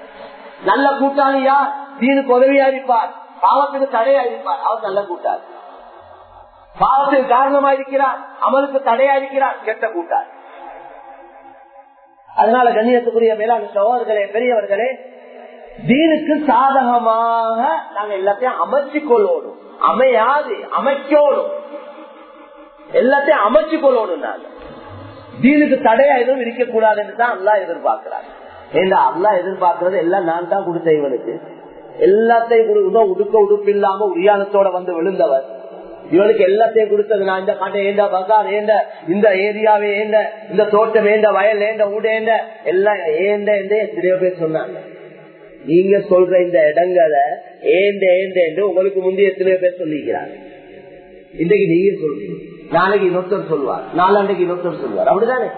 நல்ல கூட்டாளியா தீனுக்கு உதவியா இருப்பார். பாவத்துக்கு தடையா இருப்பார். அவர் நல்ல கூட்டாளி. பாவத்துக்கு காரணமா இருக்கிறார். அமலுக்கு தடையா இருக்கிறார். கெட்ட கூட்டாளி. அதனால கண்ணியத்துக்குரிய மேலாண் சகோதரர்களே பெரியவர்களே தீனுக்கு சாதகமாக நாங்க எல்லாத்தையும் அமைச்சு கொள்வோம் அமையாது அமைக்கோடும். எல்லாத்தையும் அமைச்சு கொள்ளணும் நாங்க தீனுக்கு தடையா எதுவும் இருக்கக்கூடாது என்று தான் அல்லா எதிர்பார்க்கிறார். ஏண்டா அல்லா எதிர்பார்க்கறது எல்லாம் நான் தான் கொடுத்த இவனுக்கு. எல்லாத்தையும் கொடுக்கணும் உடுக்க உடுப்பு இல்லாம உரியானத்தோட வந்து விழுந்தவர். இவனுக்கு எல்லாத்தையும் கொடுத்தது நான். இந்த காட்டை ஏண்ட பசார் ஏண்ட இந்த ஏரியாவே ஏண்ட இந்த தோட்டம் ஏண்ட வயல் ஏண்ட ஊட ஏண்ட எல்லாம் ஏண்ட என்று எத்தனையோ பேர் சொன்னாங்க. நீங்க சொல்ற இந்த இடங்களை ஏண்ட ஏண்ட என்று உங்களுக்கு முந்தைய எத்தனையோ பேர் சொல்லிக்கிறாங்க இன்றைக்கு நீங்க சொல்றீங்க. நாளைக்கு இன்னொருத்தர் சொல்வார். நாளாண்டைக்கு இன்னொருத்தர் சொல்வார். அப்படிதானே?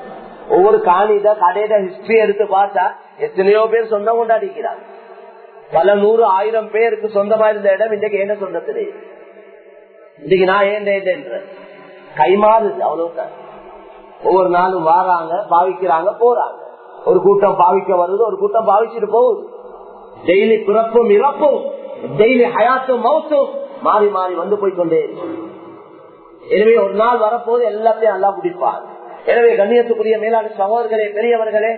ஒவ்வொரு காணித கடையில ஹிஸ்டரி எடுத்து பார்த்தா எத்தனையோ பேர் சொந்தம் கொண்டாடிக்கிறாங்க பல நூறு ஆயிரம் பேருக்கு சொந்தமா இருந்த இடம் இன்றைக்கு என்ன சொந்தத்திலே? இன்னைக்கு நான் ஏன் கைமாறுது அவ்வளவுதான். ஒவ்வொரு நாளும் வாராங்க பாவிக்கிறாங்க போறாங்க. ஒரு கூட்டம் பாவிக்க வருது ஒரு கூட்டம் பாவிச்சுட்டு போகுது. டெய்லி பிறப்பும் இறப்பும் டெய்லி ஹயாத்தும் மவுத்தும் மாறி மாறி வந்து போய் கொண்டே எனவே ஒரு நாள் வரப்போது எல்லாத்தையும் நல்லா பிடிப்பாங்க எனவே கண்ணியத்துக்குரிய மேலான சகோதரர்களே பெரியவர்களே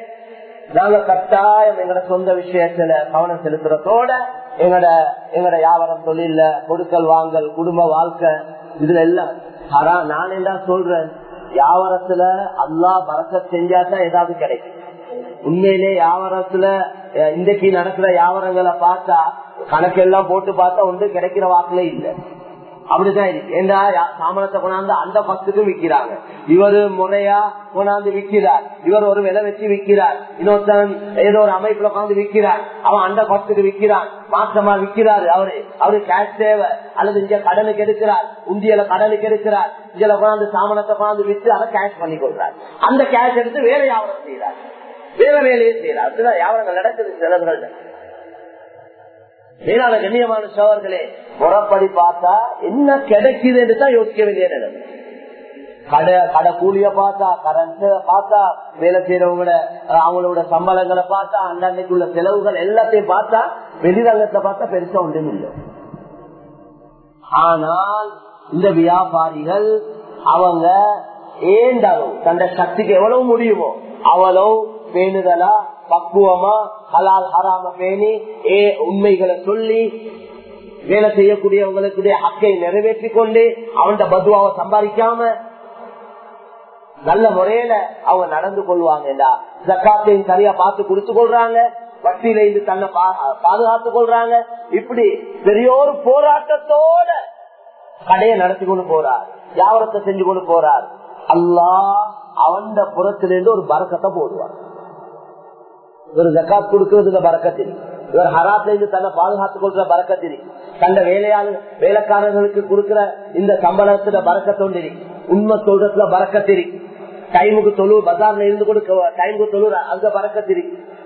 நாங்க கட்டாயம் எங்கட சொந்த விஷயத்துல கவனம் செலுத்துறதோட எங்கட எங்கட வியாபாரம் தொழில கொடுக்கல் வாங்கல் குடும்ப வாழ்க்கை இதுல எல்லாம். நான் என்ன சொல்றேன் வியாபாரத்துல அல்லா பறக்க செஞ்சாதான் ஏதாவது கிடைக்கும். உண்மையிலே வியாபாரத்துல இன்றைக்கு நடக்கிற வியாபாரங்களை பார்த்தா கணக்கெல்லாம் போட்டு பார்த்தா ஒன்று கிடைக்கிற வாக்குல இல்லை. அப்படிதான் இருக்கு. ஏண்டா சாமனத்தை சாமானத்தை கொண்டாந்து அந்த பத்துக்கு விக்கிறாங்க இவரு முறையா கொண்டாந்து விக்கிறார் இவர் ஒரு விலை வச்சு விக்கிறார் இன்னொருத்தன் ஏதோ ஒரு அமைப்புல கொண்டாந்து விற்கிறார். அவன் அந்த பத்துக்கு விக்கிறான் மாற்றமா விக்கிறாரு அவரு. அவரு கேஷ் தேவை. அல்லது இங்க கடனுக்கு எடுக்கிறார். உந்தியில கடனுக்கு எடுக்கிறார். இங்க கொண்டாந்து சாமானத்தை கொண்டாந்து விற்று அதை கேஷ் பண்ணி கொள்றார் அந்த கேஷ் எடுத்து வேலை யாவரம் செய்யறார் வேலை வேலையை செய்யறார் அப்படிதான் நடக்குது மேலான கண்ணியமான சோழர்களே முறப்படி பார்த்தா என்ன கிடைக்குது என்று தான் யோசிக்க வேண்டிய நிலைமை. கடை கடை கூலிய பார்த்தா கரண்ட் பார்த்தா வேலை செய்யறவங்களோட அவங்களோட சம்பளங்களை பார்த்தா அன்னன்னைக்குள்ள செலவுகள் எல்லாத்தையும் பார்த்தா வெளிரங்கத்தை பார்த்தா பெருசா ஒன்றும் இல்லை. ஆனால் இந்த வியாபாரிகள் அவங்க ஏண்டாலும் தந்த சக்திக்கு எவ்வளவு முடியுமோ அவ்வளவு பேணுதலா? பக்குவமா? ஹலால் ஹராம பேணி ஏ உண்மைகளை சொல்லி வேலை செய்யக்கூடியவங்களுக்கு ஹக்கை நிறைவேற்றி கொண்டு அவன்கிட்ட பதுவாவை சம்பாதிக்காம நல்ல முறையில அவங்க நடந்து கொள்வாங்கடா. ஜக்காத்தையும் சரியா பார்த்து கொடுத்து கொள்றாங்க. வட்டியில இருந்து தன்னை பா- பாதுகாத்துக் கொள்றாங்க. இப்படி பெரிய ஒரு போராட்டத்தோட கடையை நடத்தி கொண்டு போறார். வியாபாரத்தை செஞ்சு கொண்டு போறார். அல்லாஹ் அவன் புறத்திலிருந்து ஒரு பறக்கத்தை போடுவார் இவர் ஜக்காத் கொடுக்கறதுல பறக்கத்தில் இவர் ஹராத்ல இருந்து தன்னை பாதுகாத்துக் கொள்ற பறக்கத்திரி தந்த வேலையாளு வேலைக்காரர்களுக்கு கொடுக்கிற இந்த சம்பளத்துல பறக்கத்தோண்டிரி உண்மை சொல்றதுல பறக்கத்திரி டைமுக்கு தொழு பஜார்ல இருந்து கொடுக்க டைமுக்கு தொழு அங்க பறக்கத்திரி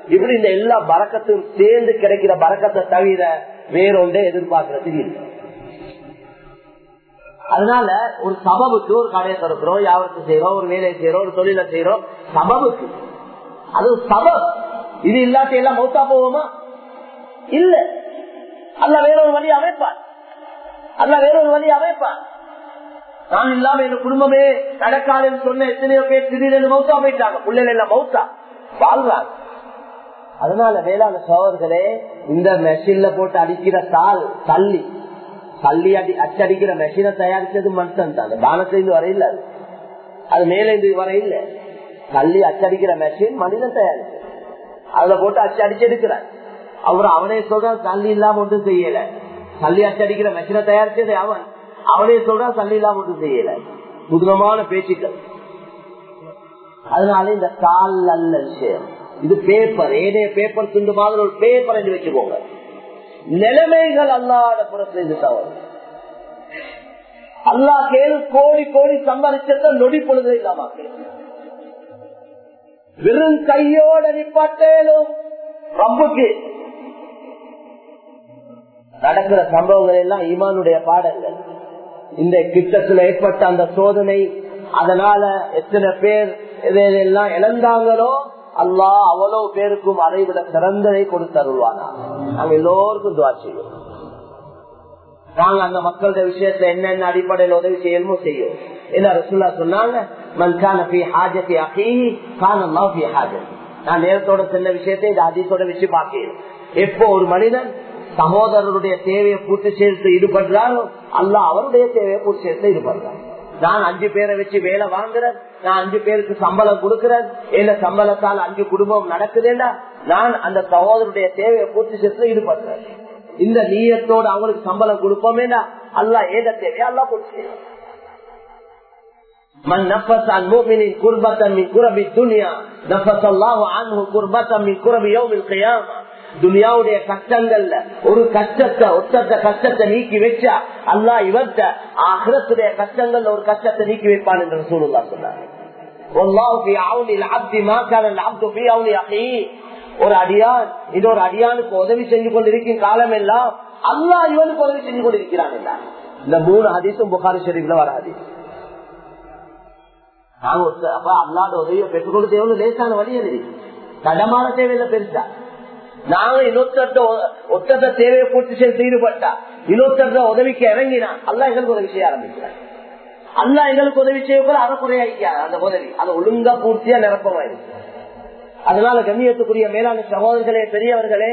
இப்படி இந்த எல்லா பறக்கத்தையும் சேர்ந்து கிடைக்கிற பறக்கத்தை தவிர வேறொன்றே எதிர்பார்க்கிறது இல்லை. அதனால ஒரு சபபுக்கு ஒரு கடையை திறக்கிறோம் யாவரத்தை செய்யறோம் ஒரு வேலையை செய்யறோம் ஒரு தொழிலை செய்யறோம் சபபுக்கு அது சபம் இது இல்லாட்டி எல்லாம் மௌத்தா போவோமா? இல்ல. அல்ல வேறொரு வழி அமைப்பான் அல்ல வேறொரு வழி அமைப்பான் நான் இல்லாம என் குடும்பமே நடக்காதுன்னு சொன்ன எத்தனையோ பேர் திடீர்னு மௌத்தா போயிட்டாங்க. பிள்ளைகள் எல்லாம் மௌத்தா. வாழ்றாங்க. அதனால வேளாண் சோழர்களே இந்த மெஷின்ல போட்டு அடிக்கிற தாள் தள்ளி தள்ளி அடி அச்சடிக்கிற மெஷினை தயாரிச்சது மனுஷன் தான். பானத்திலிருந்து வர அது. அது மேல இருந்து தள்ளி அச்சடிக்கிற மெஷின் மனிதன் தயாரிச்சது அதுல போட்டு அச்சு அடிச்சு எடுக்கிறார் அவர் அவனே சொல்றான் தள்ளி இல்லாம ஒன்றும் செய்யல. தள்ளி அச்சு அடிக்கிற மெஷினை தயாரிச்சது அவன். அவனே சொல்றான் தள்ளி இல்லாம ஒன்றும் செய்யல. புதுமமான பேச்சுக்கள். அதனால இந்த கால் அல்ல விஷயம். இது பேப்பர் ஏனைய பேப்பர் துண்டு மாதிரி ஒரு பேப்பர் என்று வச்சுக்கோங்க. நிலைமைகள் அல்லாத புறத்திலிருந்து தவறு. அல்லா கேள் கோடி கோடி சம்பாதிச்சத நொடி பொழுது இல்லாம வெறும் கையோட நிப்பாட்டேலும் ரப்புக்கு. நடக்கிற சம்பவங்கள் எல்லாம் ஈமானுடைய பாடங்கள். இந்த கிட்டத்துல ஏற்பட்ட அந்த சோதனை அதனால எத்தனை பேர் இதையெல்லாம் இழந்தாங்களோ அல்லா அவ்வளவு பேருக்கும் அதைவிட சிறந்ததை கொடுத்தருள்வானா நாங்க எல்லோருக்கும் துவா செய்வோம். நாங்க அந்த மக்களோட விஷயத்துல என்னென்ன அடிப்படையில் உதவி செய்யணுமோ செய்யும் என்ன ரசுல்லா சொன்னாங்க? மன்கான பி ஹாஜத்தி அகி பி ஹாஜத். நான் நேரத்தோட சொன்ன விஷயத்தை இந்த அதிசோட வச்சு பார்க்கிறேன். எப்போ ஒரு மனிதன் சகோதரருடைய தேவையை பூர்த்தி செய்து ஈடுபடுறாரோ அல்ல அவருடைய தேவையை பூர்த்தி செய்து ஈடுபடுறாரு. நான் அஞ்சு பேரை வச்சு வேலை வாங்குறேன் நான் அஞ்சு பேருக்கு சம்பளம் கொடுக்கிறேன் இல்ல சம்பளத்தால் அஞ்சு குடும்பம் நடக்குதுன்னா நான் அந்த சகோதரருடைய தேவையை பூர்த்தி செய்து ஈடுபடுறேன். இந்த நீயத்தோடு அவங்களுக்கு சம்பளம் கொடுப்போமேனா அல்ல ஏத தேவையா அல்ல பூர்த்தி செய்யும் من نفس عن مؤمن كربة من كرب الدنيا نفس الله عنه كربة من كرب يوم القيامة துனியாவுடைய கஷ்டங்கள்ல ஒரு கஷ்டத்தை ஒத்தத்த கஷ்டத்தை நீக்கி வச்சா அல்லா இவர்த்த ஆகிரத்துடைய கஷ்டங்கள்ல ஒரு கஷ்டத்தை நீக்கி வைப்பான் என்று சூழலா சொன்னார் ஒரு அடியான் இது ஒரு அடியானுக்கு உதவி செஞ்சு கொண்டிருக்கும் காலம் எல்லாம் அல்லா இவனுக்கு உதவி செஞ்சு கொண்டிருக்கிறான் இந்த மூணு ஹதீசும் புகாரி ஷெரீஃப்ல வராது. நாங்க அப்ப அல்லாத உதவியை பெற்றுக்கொண்டு தேவை லேசான வழி எழுதி தடமான தேவையில பெருசா. நாங்க இன்னொருத்த ஒத்தத்த தேவையை பூர்த்தி செய்து ஈடுபட்டா இன்னொருத்த உதவிக்கு இறங்கினா அல்லா எங்களுக்கு உதவி செய்ய ஆரம்பிக்கிறார். அல்லா எங்களுக்கு உதவி செய்ய அறக்குறையாக்கிறார் அந்த உதவி. அதை ஒழுங்கா பூர்த்தியா நிரப்பமாயிருக்கு. அதனால கண்ணியத்துக்குரிய மேலான சகோதரர்களே பெரியவர்களே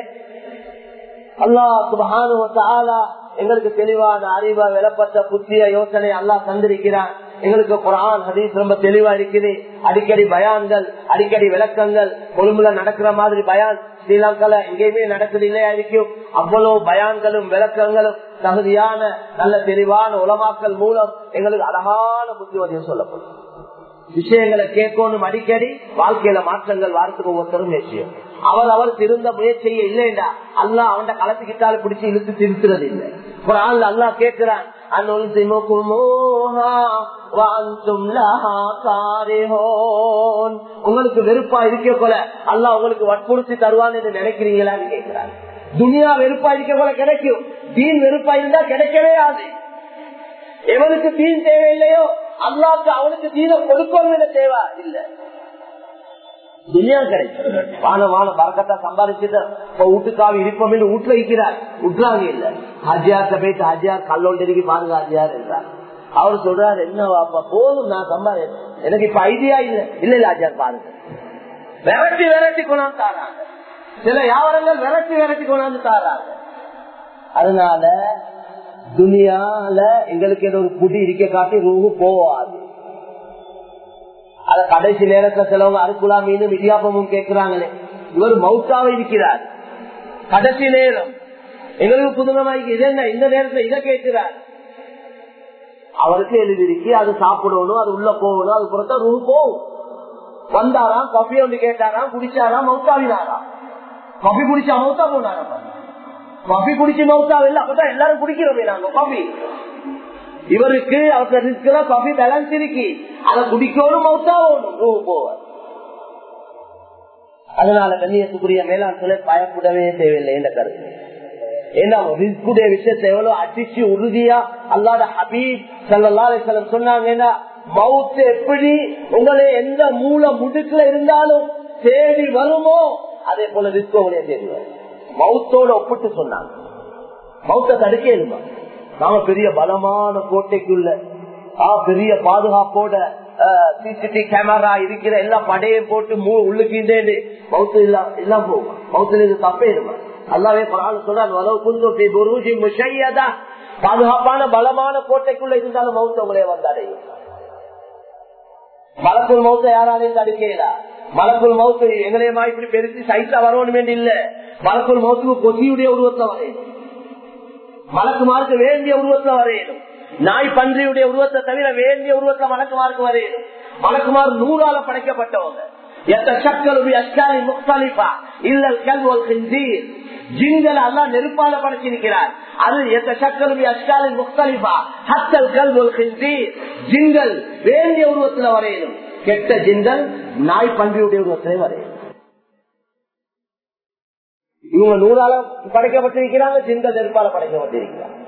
அல்லா சுபகான எங்களுக்கு தெளிவான அறிவா விலப்பட்ட புத்திய யோசனை அல்லா தந்திருக்கிறான். எங்களுக்கு குரான் ஹதீஸ் ரொம்ப தெளிவா இருக்குது. அடிக்கடி பயான்கள் அடிக்கடி விளக்கங்கள் கொழும்புல நடக்கிற மாதிரி பயான். ஸ்ரீலங்கால எங்கேயுமே நடக்குது இல்லையா இருக்கும். அவ்வளவு பயான்களும் விளக்கங்களும் தகுதியான நல்ல தெளிவான உலமாக்கல் மூலம் எங்களுக்கு அழகான புத்திவதியம் சொல்லப்படும் விஷயங்களை கேட்கணும் அடிக்கடி வாழ்க்கையில மாற்றங்கள் வாரத்துக்கு ஒவ்வொருத்தரும் முயற்சியும் அவர் அவர் திருந்த முயற்சியே இல்லைண்டா. அல்லா அவன் கலத்துக்கிட்டாலும் பிடிச்சி இழுத்து திருத்துறது இல்லை. ஒரு ஆள் அல்லா கேட்கிறான் உங்களுக்கு வெறுப்பா இருக்க போல அல்லா உங்களுக்கு வற்புறுத்தி தருவான்னு நினைக்கிறீங்களான்னு கேட்கிறாங்க துனியா வெறுப்பா இருக்க போல கிடைக்கும். தீன் வெறுப்பா இருந்தா கிடைக்கவே ஆகுது. எவனுக்கு தீன் தேவையில்லையோ அல்லாக்கு அவனுக்கு தீன கொடுக்கணும் தேவை இல்ல. துனியா கிடைக்கும் வான வான பறக்கத்தா சம்பாதிச்சுட்டு வீட்டுக்காக இருப்போம் என்று வீட்டுல இருக்கிறார். விட்டுறாங்க இல்ல. ஹஜியார்ட்ட போயிட்டு ஹஜியார் கல்லோண்டடிக்கு பாருங்க ஹஜியார் என்றார். அவர் சொல்றாரு என்ன வாப்பா போதும் நான் சம்பாதி எனக்கு இப்ப ஐடியா இல்ல. இல்ல இல்ல ஹஜியார் பாருங்க. விரட்டி விரட்டி கொண்டாந்து தாராங்க சில வியாபாரங்கள் விரட்டி விரட்டி கொண்டாந்து தாராங்க அதனால துனியால எங்களுக்கு ஏதோ ஒரு குடி இருக்க காட்டி ரூஹு போவாது. அத கடைசி நேரத்துல செலவு அருக்குலா மீனும் இடியாப்பமும் கேட்கிறாங்களே. இவர் மவுத்தாவை இருக்கிறார். கடைசி நேரம். எங்களுக்கு புதுமமாய்க்கு இது என்ன? இந்த நேரத்துல இதை கேட்கிறார். அவருக்கு எழுதிருக்கு அது சாப்பிடணும் அது உள்ள போகணும் அது பொறுத்த ரூ போகும். வந்தாராம் கபி வந்து கேட்டாராம் குடிச்சாராம் மவுத்தாவினாராம். காஃபி குடிச்சா மவுத்தா போனாராம் காஃபி குடிச்சு மவுத்தா இல்ல. அப்பதான் எல்லாரும் குடிக்கிறோமே நாங்க காஃபி இவருக்கு அவருக்கு காஃபி பேலன்ஸ் இருக்கு. அதை குடிக்கணும் மவுத்தா ஓடும் போவார். அதனால கண்ணியத்துக்குரிய மேலாண் சொல்ல பயப்படவே தேவையில்லை என்ற கருத்து. ஏன்னா ரிஸ்குடைய விஷயத்தை எவ்வளவு அடிச்சு உறுதியா அல்லாத ஹபீப் சல்லாசலம் சொன்னாங்கன்னா மவுத்து எப்படி உங்களை எந்த மூல முடுக்குல இருந்தாலும் தேடி வருமோ அதே போல ரிஸ்க் உங்களைய தேடி வரும். மவுத்தோட ஒப்பிட்டு சொன்னாங்க. மவுத்த தடுக்க இருமா நாம பெரிய பலமான கோட்டைக்குள்ள பெரிய பாதுகாப்போட சிசிடிவி கேமரா இருக்கிற எல்லா படையும் போட்டு உள்ளுக்கின்றே மவுத்து எல்லாம் போகும்? மவுத்துல இது தப்பே இருமா அல்லாவே சொல்றான் பாதுகாப்பான பலமான கோட்டைக்குள்ள இருந்தாலும் மவுத்த உங்களே வந்தாடையும் மலக்குள் மௌத்த யாராலையும் தடுக்கலா மலக்குள் மௌத்து எங்களையமா இப்படி பெருசு சைட்ல வரணும் வேண்டி இல்ல. மலக்குள் மௌத்துக்கு கொசியுடைய உருவத்தை வரையணும் மலக்குமாருக்கு வேண்டிய உருவத்துல வரையணும் நாய் பன்றியுடைய உருவத்தை தவிர வேண்டிய உருவத்துல மலக்குமாருக்கு வரையணும் மலக்குமார் நூறால படைக்கப்பட்டவங்க. எத்த சக்கல் அஸ்காலி முக்தலிபா இல்லல் கல் ஒரு ஜிங்கள் அல்லா நெருப்பால படைச்சிருக்கிறார். அது எத்த சக்கரவி அஷ்காலின் முக்தலிபா. ஹத்தல் கல் ஜிங்கள் வேண்டிய உருவத்துல வரையணும். கெட்ட ஜிங்கள் நாய் பன்றியுடைய உருவத்திலே வரையணும். இவங்க நூறால படைக்கப்பட்டிருக்கிறாங்க ஜிங்கள் நெருப்பால படைக்கப்பட்டிருக்கிறாங்க.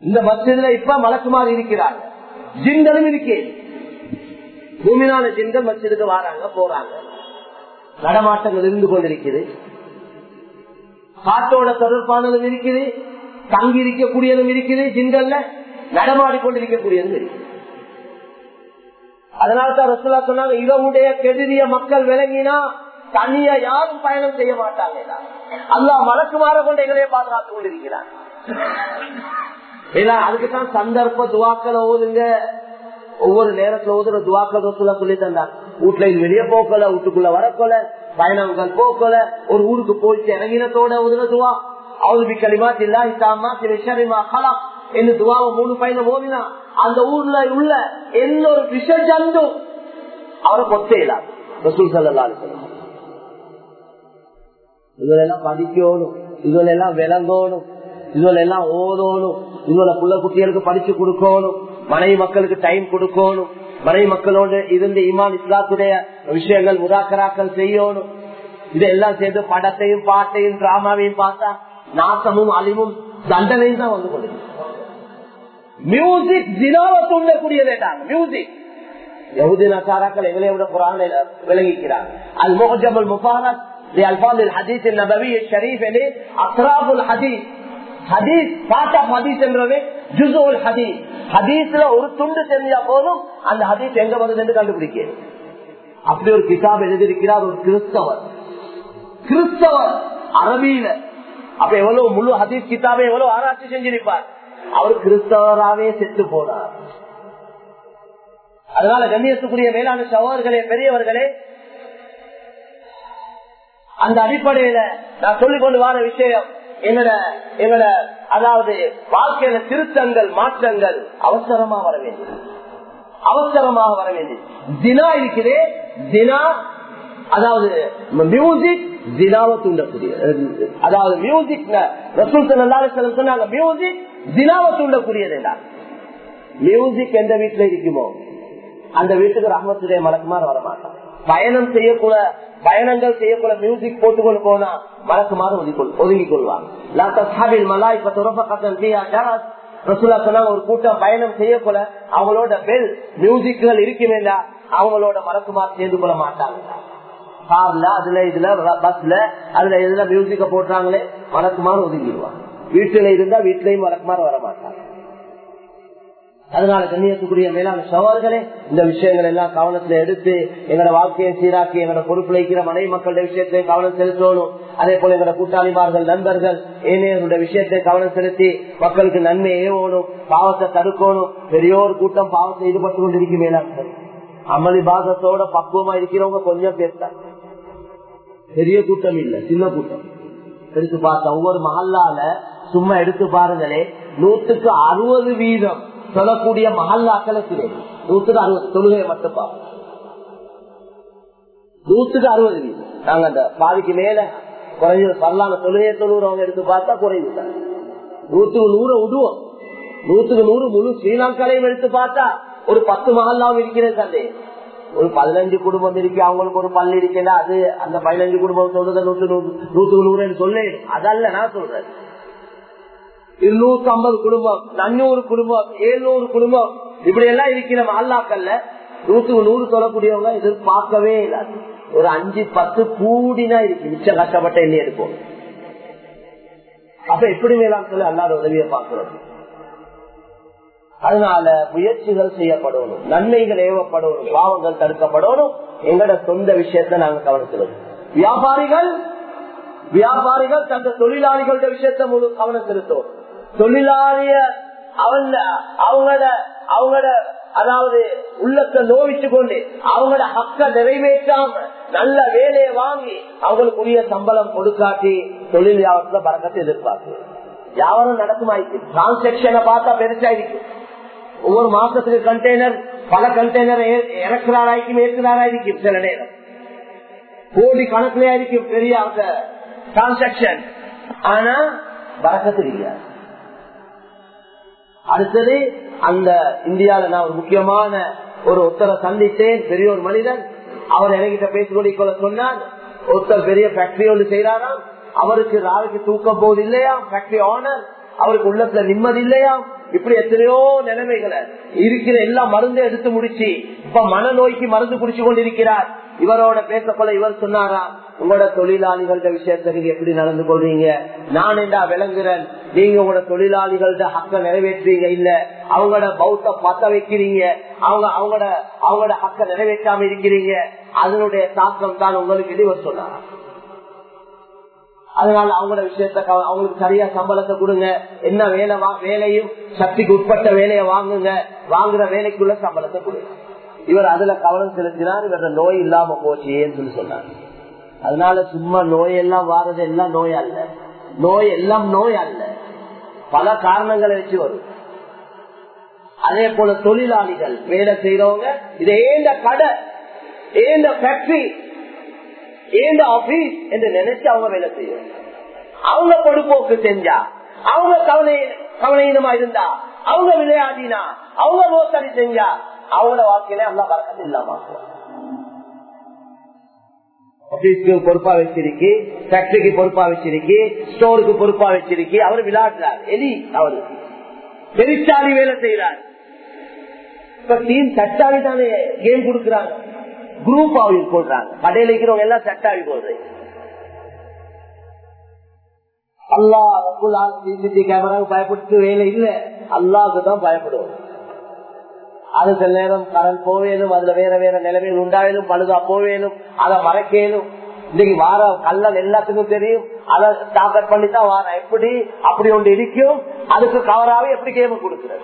இந்த மசிதில இப்ப மலக்குமார் இருக்கிறார். ஜிங்களும் இருக்கேன் பூமினால ஜிங்கள் மசிதுக்கு வராங்க போறாங்க. நடமாட்டங்கள் இருந்து கொண்டிருக்குது காட்டோட தொடர்பானதும் இருக்குது. தங்கி இருக்கக்கூடியதும் இருக்குது. ஜிங்கல்ல நடமாடி கொண்டிருக்கக்கூடியதும் இருக்குது. அதனால்தான் ரசுல்லா சொன்னாங்க இவனுடைய கெடுதிய மக்கள் விளங்கினா தனியா யாரும் பயணம் செய்ய மாட்டாங்க. அல்லா மலக்குமார கொண்டு எங்களையே பாதுகாத்துக் கொண்டிருக்கிறார். அதுக்குதான் சந்தர்ப்ப துவாக்களை ஓதுங்க ஒவ்வொரு நேரத்துல ஓதுற துவாக்கள் ரசுல்லா சொல்லி தந்தார். வீட்டுல வெளியே போக்கல வீட்டுக்குள்ள வரக்கொல பயணங்கள் போக்கல ஒரு ஊருக்கு போயிட்டு இறங்கினத்தோட ஓதுன துவா. அவளுக்கு களிமா தில்லா இத்தாமா திருஷரிமா கலா என்று துவாவை மூணு பையனை ஓதினா அந்த ஊர்ல உள்ள எந்த ஒரு விஷ ஜந்து அவரை கொத்தையிலாம் ரசூல் சல்லா இதுல எல்லாம் படிக்கணும் இதுல எல்லாம் விளங்கணும் இதுல எல்லாம் ஓதணும் இதுல புள்ள குட்டிகளுக்கு படிச்சு கொடுக்கணும். மனைவி மக்களுக்கு டைம் கொடுக்கணும் மனைவி மக்களோடு இருந்து இமான் இஸ்லாத்துடைய விஷயங்கள் முதாக்கராக்கள் செய்யணும் இதெல்லாம் சேர்ந்து படத்தையும் பாட்டையும் டிராமாவையும் பார்த்தா நாசமும் அழிவும் தண்டனையும் தான் வந்து கொண்டு மியூசிக் தினாவை தூண்டக்கூடியதேட்டாங்க மியூசிக் யகுதி நசாராக்கள் எங்களை விட குரான் விளங்கிக்கிறாங்க அல் முகஜபுல் முபாரக் لألفاظ الحديث النبوي الشريف أطراف الحديث ஹதீஸ் பார்ட் ஆஃப் ஹதீஸ் என்றது ஜுசுல் ஹதீஸ் ஹதீஸ்ல ஒரு துண்டு தெரிஞ்சா போதும் அந்த ஹதீஸ் எங்க வருது என்று கண்டுபிடிக்க? அப்படி ஒரு கிதாப் எழுதியிருக்கிறார் ஒரு கிறிஸ்தவர். கிறிஸ்தவர் அரபியில. அப்ப எவ்வளவு முழு ஹதீஸ் கிதாபை எவ்வளவு ஆராய்ச்சி செஞ்சிருப்பார்? அவர் கிறிஸ்தவராவே செத்து போனார். அதனால கண்ணியத்துக்குரிய மேலான சகோதரர்களே பெரியவர்களே அந்த அடிப்படையில நான் சொல்லிக் கொண்டு வர விஷயம் எங்கட எங்கட அதாவது வாழ்க்கையில திருத்தங்கள் மாற்றங்கள் அவசரமா வர வேண்டியது. அவசரமாக வர வேண்டியது. தினா இருக்கிறே தினா அதாவது மியூசிக் தினாவை தூண்டக்கூடிய அதாவது மியூசிக் ரசூல் சொன்னாங்க மியூசிக் தினாவை தூண்டக்கூடியது மியூசிக் எந்த வீட்டுல இருக்குமோ அந்த வீட்டுக்கு ரஹமத்துடைய மலக்குமார் வரமாட்டான் பயணம் செய்யக்கூட பயணங்கள் செய்யக்கூட மியூசிக் போட்டுக்கொண்டு போனா மலக்குமாறு ஒதுங்கிக் கொள்வாங்க சொன்னாங்க ஒரு கூட்டம் பயணம் செய்யக்கூட அவங்களோட பெல் மியூசிக்குகள் இருக்குமேண்டா அவங்களோட மறக்குமாறு சேர்ந்து கொள்ள மாட்டாங்க. கார்ல அதுல இதுல பஸ்ல அதுல இதுல மியூசிக்க போடுறாங்களே மறக்குமாறு ஒதுங்கிடுவாங்க வீட்டுல இருந்தா வீட்லயும் மறக்குமாறு வர மாட்டாங்க அதனால கண்ணியத்துக்குரிய மேலான சவால்களே இந்த விஷயங்கள் எல்லாம் கவனத்துல எடுத்து எங்களோட வாழ்க்கையை சீராக்கி எங்களோட பொறுப்புழைக்கிற மனை மனைவி மக்களுடைய விஷயத்தை கவனம் செலுத்தணும். அதே போல எங்களோட கூட்டாளிமார்கள் நண்பர்கள் ஏனையர்களுடைய விஷயத்தை கவனம் செலுத்தி மக்களுக்கு நன்மை ஏவணும் பாவத்தை தடுக்கணும். பெரியோர் கூட்டம் பாவத்தை ஈடுபட்டு கொண்டிருக்கும் மேலாண்மை அமளி பாதத்தோட பக்குவமா இருக்கிறவங்க கொஞ்சம் பேச பெரிய கூட்டம் இல்ல சின்ன கூட்டம். எடுத்து பார்த்தா ஒவ்வொரு மகல்லால சும்மா எடுத்து பாருங்களே நூத்துக்கு அறுபது வீதம் சொல்லக்கூடிய மகல்லாக்களை நூத்துக்கு அறுபது தொழுகையை மட்டும் பார்ப்போம். நூத்துக்கு அறுபது நாங்க அந்த பாதிக்கு மேல குறைஞ்ச பரலான தொழுகையை தொழுகிறவங்க எடுத்து பார்த்தா குறைஞ்சு நூத்துக்கு நூறு விடுவோம். நூத்துக்கு நூறு முழு ஸ்ரீலங்காலையும் எடுத்து பார்த்தா ஒரு பத்து மகல்லாவும் இருக்கிறேன் சந்தே. ஒரு பதினஞ்சு குடும்பம் இருக்கு அவங்களுக்கு ஒரு பள்ளி இருக்குன்னா அது அந்த பதினஞ்சு குடும்பம் சொல்றத நூத்து நூத்துக்கு நூறு சொல்லு அதல்ல நான் சொல்றேன். இருநூத்தி ஐம்பது குடும்பம் நன்னூறு குடும்பம் எழுநூறு குடும்பம். இப்படி எல்லாம் இருக்கிற அல்லாக்கல்ல நூத்துக்கு நூறு சொல்லக்கூடியவங்க இது பார்க்கவே இல்லாது ஒரு அஞ்சு பத்து கூடினா இருக்கு. மிச்சம் கஷ்டப்பட்ட எண்ணி எடுப்போம். அப்ப எப்படி மேலாம் சொல்லி அல்லாத உதவியை பார்க்கிறோம். அதனால முயற்சிகள் செய்யப்படணும். நன்மைகள் ஏவப்படணும். பாவங்கள் தடுக்கப்படணும். எங்கட சொந்த விஷயத்த நாங்க கவனிக்கிறோம் வியாபாரிகள் வியாபாரிகள் தந்த தொழிலாளிகளுடைய விஷயத்த முழு கவனம் செலுத்தும். தொழிலாளிய அவங்க அவங்கள அவங்கள அதாவது உள்ளத்தை நோவிச்சு கொண்டு அவங்களோட ஹக்க நிறைவேற்றாம நல்ல வேலையை வாங்கி அவங்களுக்குரிய சம்பளம் கொடுக்காட்டி தொழில் வியாபாரத்துல பறக்கத்தை எதிர்பார்க்கு வியாபாரம் நடக்குமாயிருக்கு டிரான்சாக்சனை பார்த்தா பெருசாயிருக்கு ஒவ்வொரு மாசத்துக்கு கண்டெய்னர் பல கண்டெய்னர் இறக்குறாராய்க்கும் ஏற்கிறாராயிருக்கும் சில நேரம். கோடி கணக்குலயா இருக்கும் பெரிய அந்த டிரான்சாக்சன் ஆனா பறக்கத்து இல்லையா அடுத்தது அந்த இந்தியால நான் ஒரு முக்கியமான ஒரு ஒருத்தரை சந்தித்தேன் பெரிய ஒரு மனிதன். அவர் என்கிட்ட பேசிக்கொள்ள சொன்னார் ஒருத்தர் பெரிய ஃபேக்டரி ஒன்று செய்யறாராம் அவருக்கு நாளைக்கு தூக்கம் போது இல்லையா ஃபேக்டரி ஓனர் அவருக்கு உள்ளத்துல நிம்மதி இல்லையா இப்படி எத்தனையோ நிலைமைகளை இருக்கிற எல்லா மருந்தை எடுத்து முடிச்சு இப்ப மனநோய்க்கு மருந்து குடிச்சு கொண்டிருக்கிறார். இவரோட பேசக்கொள்ள இவர் சொன்னாரா உங்களோட தொழிலாளிகள விஷயத்த நீங்க எப்படி நடந்து கொள்றீங்க? நான் என்றா விளங்குறேன்? நீங்க உங்களோட தொழிலாளிகளோட ஹக்க நிறைவேற்றுறீங்க? இல்ல அவங்களோட பௌத்த பத்த வைக்கிறீங்க? அவங்க அவங்களோட அவங்களோட ஹக்க நிறைவேற்றாம இருக்கிறீங்க? அதனுடைய தாக்கம் தான் உங்களுக்கு இவர் சொன்னாங்க அதனால அவங்களோட விஷயத்த அவங்களுக்கு சரியா சம்பளத்தை கொடுங்க. என்ன வேலை வேலையும் சக்திக்கு உட்பட்ட வேலையை வாங்குங்க. வாங்குற வேலைக்குள்ள சம்பளத்தை கொடுங்க. இவர் அதுல கவனம் செலுத்தினார். இவர நோய் இல்லாம போச்சு சொல்லி சொன்னார். அதனால சும்மா நோய் எல்லாம் வாரது எல்லாம் நோயா இல்லை நோய் எல்லாம் நோய் அல்ல. பல காரணங்களை வச்சு வரும். அதே போல தொழிலாளிகள் வேலை செய்யறவங்க இது ஏந்த கடை ஏந்த ஃபேக்டரி ஏந்த ஆபீஸ் என்று நினைச்சு அவங்க வேலை செய்யும். அவங்க பொடுப்போக்கு செஞ்சா அவங்க கவலை கவலையினமா இருந்தா அவங்க விளையாடினா அவங்க மோசடி செஞ்சா அவங்களோட வாழ்க்கையில அல்லா பறக்கத்து இல்லாம ஆபீஸ்க்கு பொறுப்பா வச்சிருக்கு ஃபேக்டரிக்கு பொறுப்பா வச்சிருக்கு ஸ்டோருக்கு பொறுப்பா வச்சிருக்கு. அவர் விளையாடுறார். எலி அவரு. பெரிச்சாலி வேலை செய்யறார் இப்ப டீம் சட்டாவி தானே கேம் கொடுக்கறாங்க. குரூப் ஆவி போடுறாங்க. கடையில் இருக்கிறவங்க எல்லாம் சட்டாவி போடுறேன் அல்லா சிசிடி கேமராவுக்கு பயப்பட்டு வேலை இல்ல. அல்லாவுக்கு தான் பயப்படுவோம். அது சில நேரம் கரண்ட் போவேனும் அதுல வேற வேற நிலைமைகள் உண்டாவேலும் பழுதா போவேனும் அதை மறைக்கலும் இன்னைக்கு வார கல்லல் எல்லாத்துக்கும் தெரியும். அதை டார்கெட் பண்ணி தான் வாரம் எப்படி? அப்படி ஒன்று இருக்கும். அதுக்கு கவராவே எப்படி கேம கொடுக்குறது?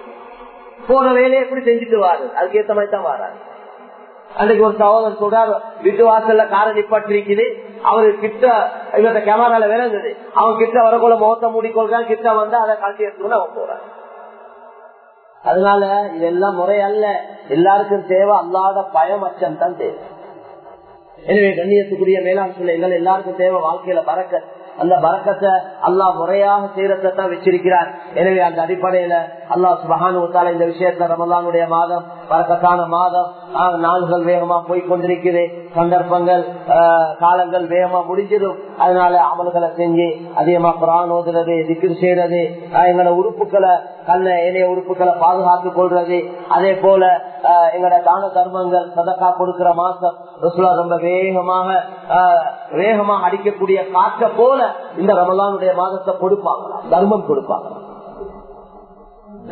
போன வேலையை எப்படி செஞ்சுட்டு வாரு? அதுக்கு ஏத்த மாதிரி தான் வாராரு. அன்னைக்கு ஒரு சகோதரர் சொல்றார் வீட்டு வாசல்ல காரை நிப்பாட்டிருக்குது. அவரு கிட்ட இவர கேமரால விளங்குது அவன் கிட்ட வரக்குள்ள முகத்தை மூடிக்கொள்றான். கிட்ட வந்து அதை கழட்டி எடுத்துக்கொண்டு அவன் போறான். அதனால இதெல்லாம் முறை அல்ல. எல்லாருக்கும் தேவை. அல்லாத பயம் அச்சம் தான் தேவை. எனவே கண்ணியத்துக்குரிய மேலாண் சொல்ல எங்கள் எல்லாருக்கும் தேவை வாழ்க்கையில பறக்க அந்த பறக்கத்தை அல்லா முறையாக செய்யறதான் வச்சிருக்கிறார். எனவே அந்த அடிப்படையில அல்லாஹ் சுபகான இந்த விஷயத்துல ரமலானுடைய மாதம் பறக்கத்தான மாதம் நாள்கள் வேகமா போய்கொண்டிருக்குது சந்தர்ப்பங்கள் காலங்கள் வேகமா முடிஞ்சிடும். அதனால அமல்களை செஞ்சு அதிகமா புறான் ஓதுறது திக்கு செய்யறது எங்களோட உறுப்புகளை கண்ண ஏனைய உறுப்புகளை பாதுகாத்துக் கொள்றது. அதே போல எங்களோட தான தர்மங்கள் சதக்கா கொடுக்கிற மாசம் ரசுலா ரொம்ப வேகமாக வேகமாக அடிக்கக்கூடிய காற்ற போல இந்த ரமலானுடைய மாதத்தை கொடுப்பாங்க. தர்மம் கொடுப்பாங்க.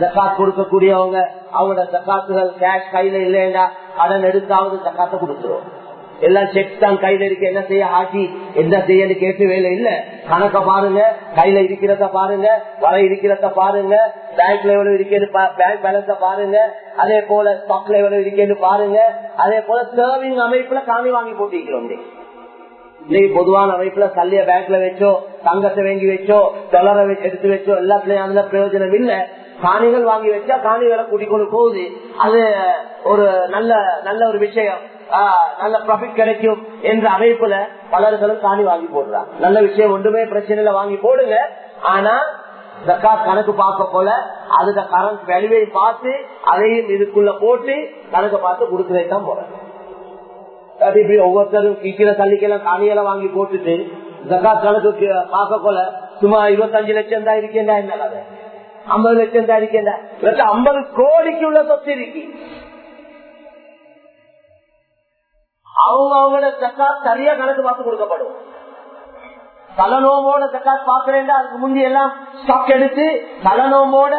ஜக்காத் கொடுக்கக்கூடியவங்க அவங்களோட ஜக்காத்துகள் கேஷ் கையில இல்லையா கடன் எடுத்தாவது ஜக்காத்தை கொடுத்துருவோம் எல்லாம் செக் தான் கையில இருக்கு. என்ன செய்ய ஆக்கி என்ன செய்யன்னு கேட்டு வேலை இல்ல. கணக்க பாருங்க. கையில இருக்கிறத பாருங்க. வர இருக்கிறத பாருங்க. பேங்க்ல எவ்வளவு இருக்கிறது பேங்க் பேலன்ஸ பாருங்க. அதே போல ஸ்டாக்ல எவ்வளவு இருக்கிறது பாருங்க. அதே போல சர்விங் அமைப்புல காணி வாங்கி போட்டிருக்கிறோம் இன்னைக்கு பொதுவான அமைப்புல சல்லிய பேங்க்ல வச்சோ தங்கத்தை வாங்கி வச்சோ டொலரை எடுத்து வச்சோ எல்லாத்துலயும் அந்த பிரயோஜனம் இல்ல. காணிகள் வாங்கி வச்சா காணி கூட்டிக் கூட்டிக்கொண்டு போகுது. அது ஒரு நல்ல நல்ல ஒரு விஷயம். நல்ல ப்ராஃபிட் கிடைக்கும் என்ற அமைப்புல பலர்களும் காணி வாங்கி போடுறாங்க. நல்ல விஷயம் ஒன்றுமே பிரச்சனையில வாங்கி போடுங்க ஆனா ஜக்காத் கணக்கு பார்க்க போல அதுக்கு கரண்ட் வேல்யூவை பார்த்து அதையும் இதுக்குள்ள போட்டு கணக்கு பார்த்து கொடுக்கறதை தான் போறேன் இப்படி ஒவ்வொருத்தரும் கீக்கிற தள்ளிக்கெல்லாம் காணியெல்லாம் வாங்கி போட்டுட்டு ஜக்காத் கணக்கு பார்க்க போல சுமார் இருபத்தஞ்சு லட்சம் தான் இருக்கேன்டா என்ன ஐம்பது லட்சம் தான் இருக்கேன்டா. ஐம்பது கோடிக்கு உள்ள சொத்து இருக்கு. அவங்க அவங்களோட ஜக்காத் சரியா கணக்கு பார்த்து கொடுக்கப்படும். தலநோமோட ஜக்காத் பாக்குறேன்டா அதுக்கு முந்தி எல்லாம் ஸ்டாக் எடுத்து தலநோமோட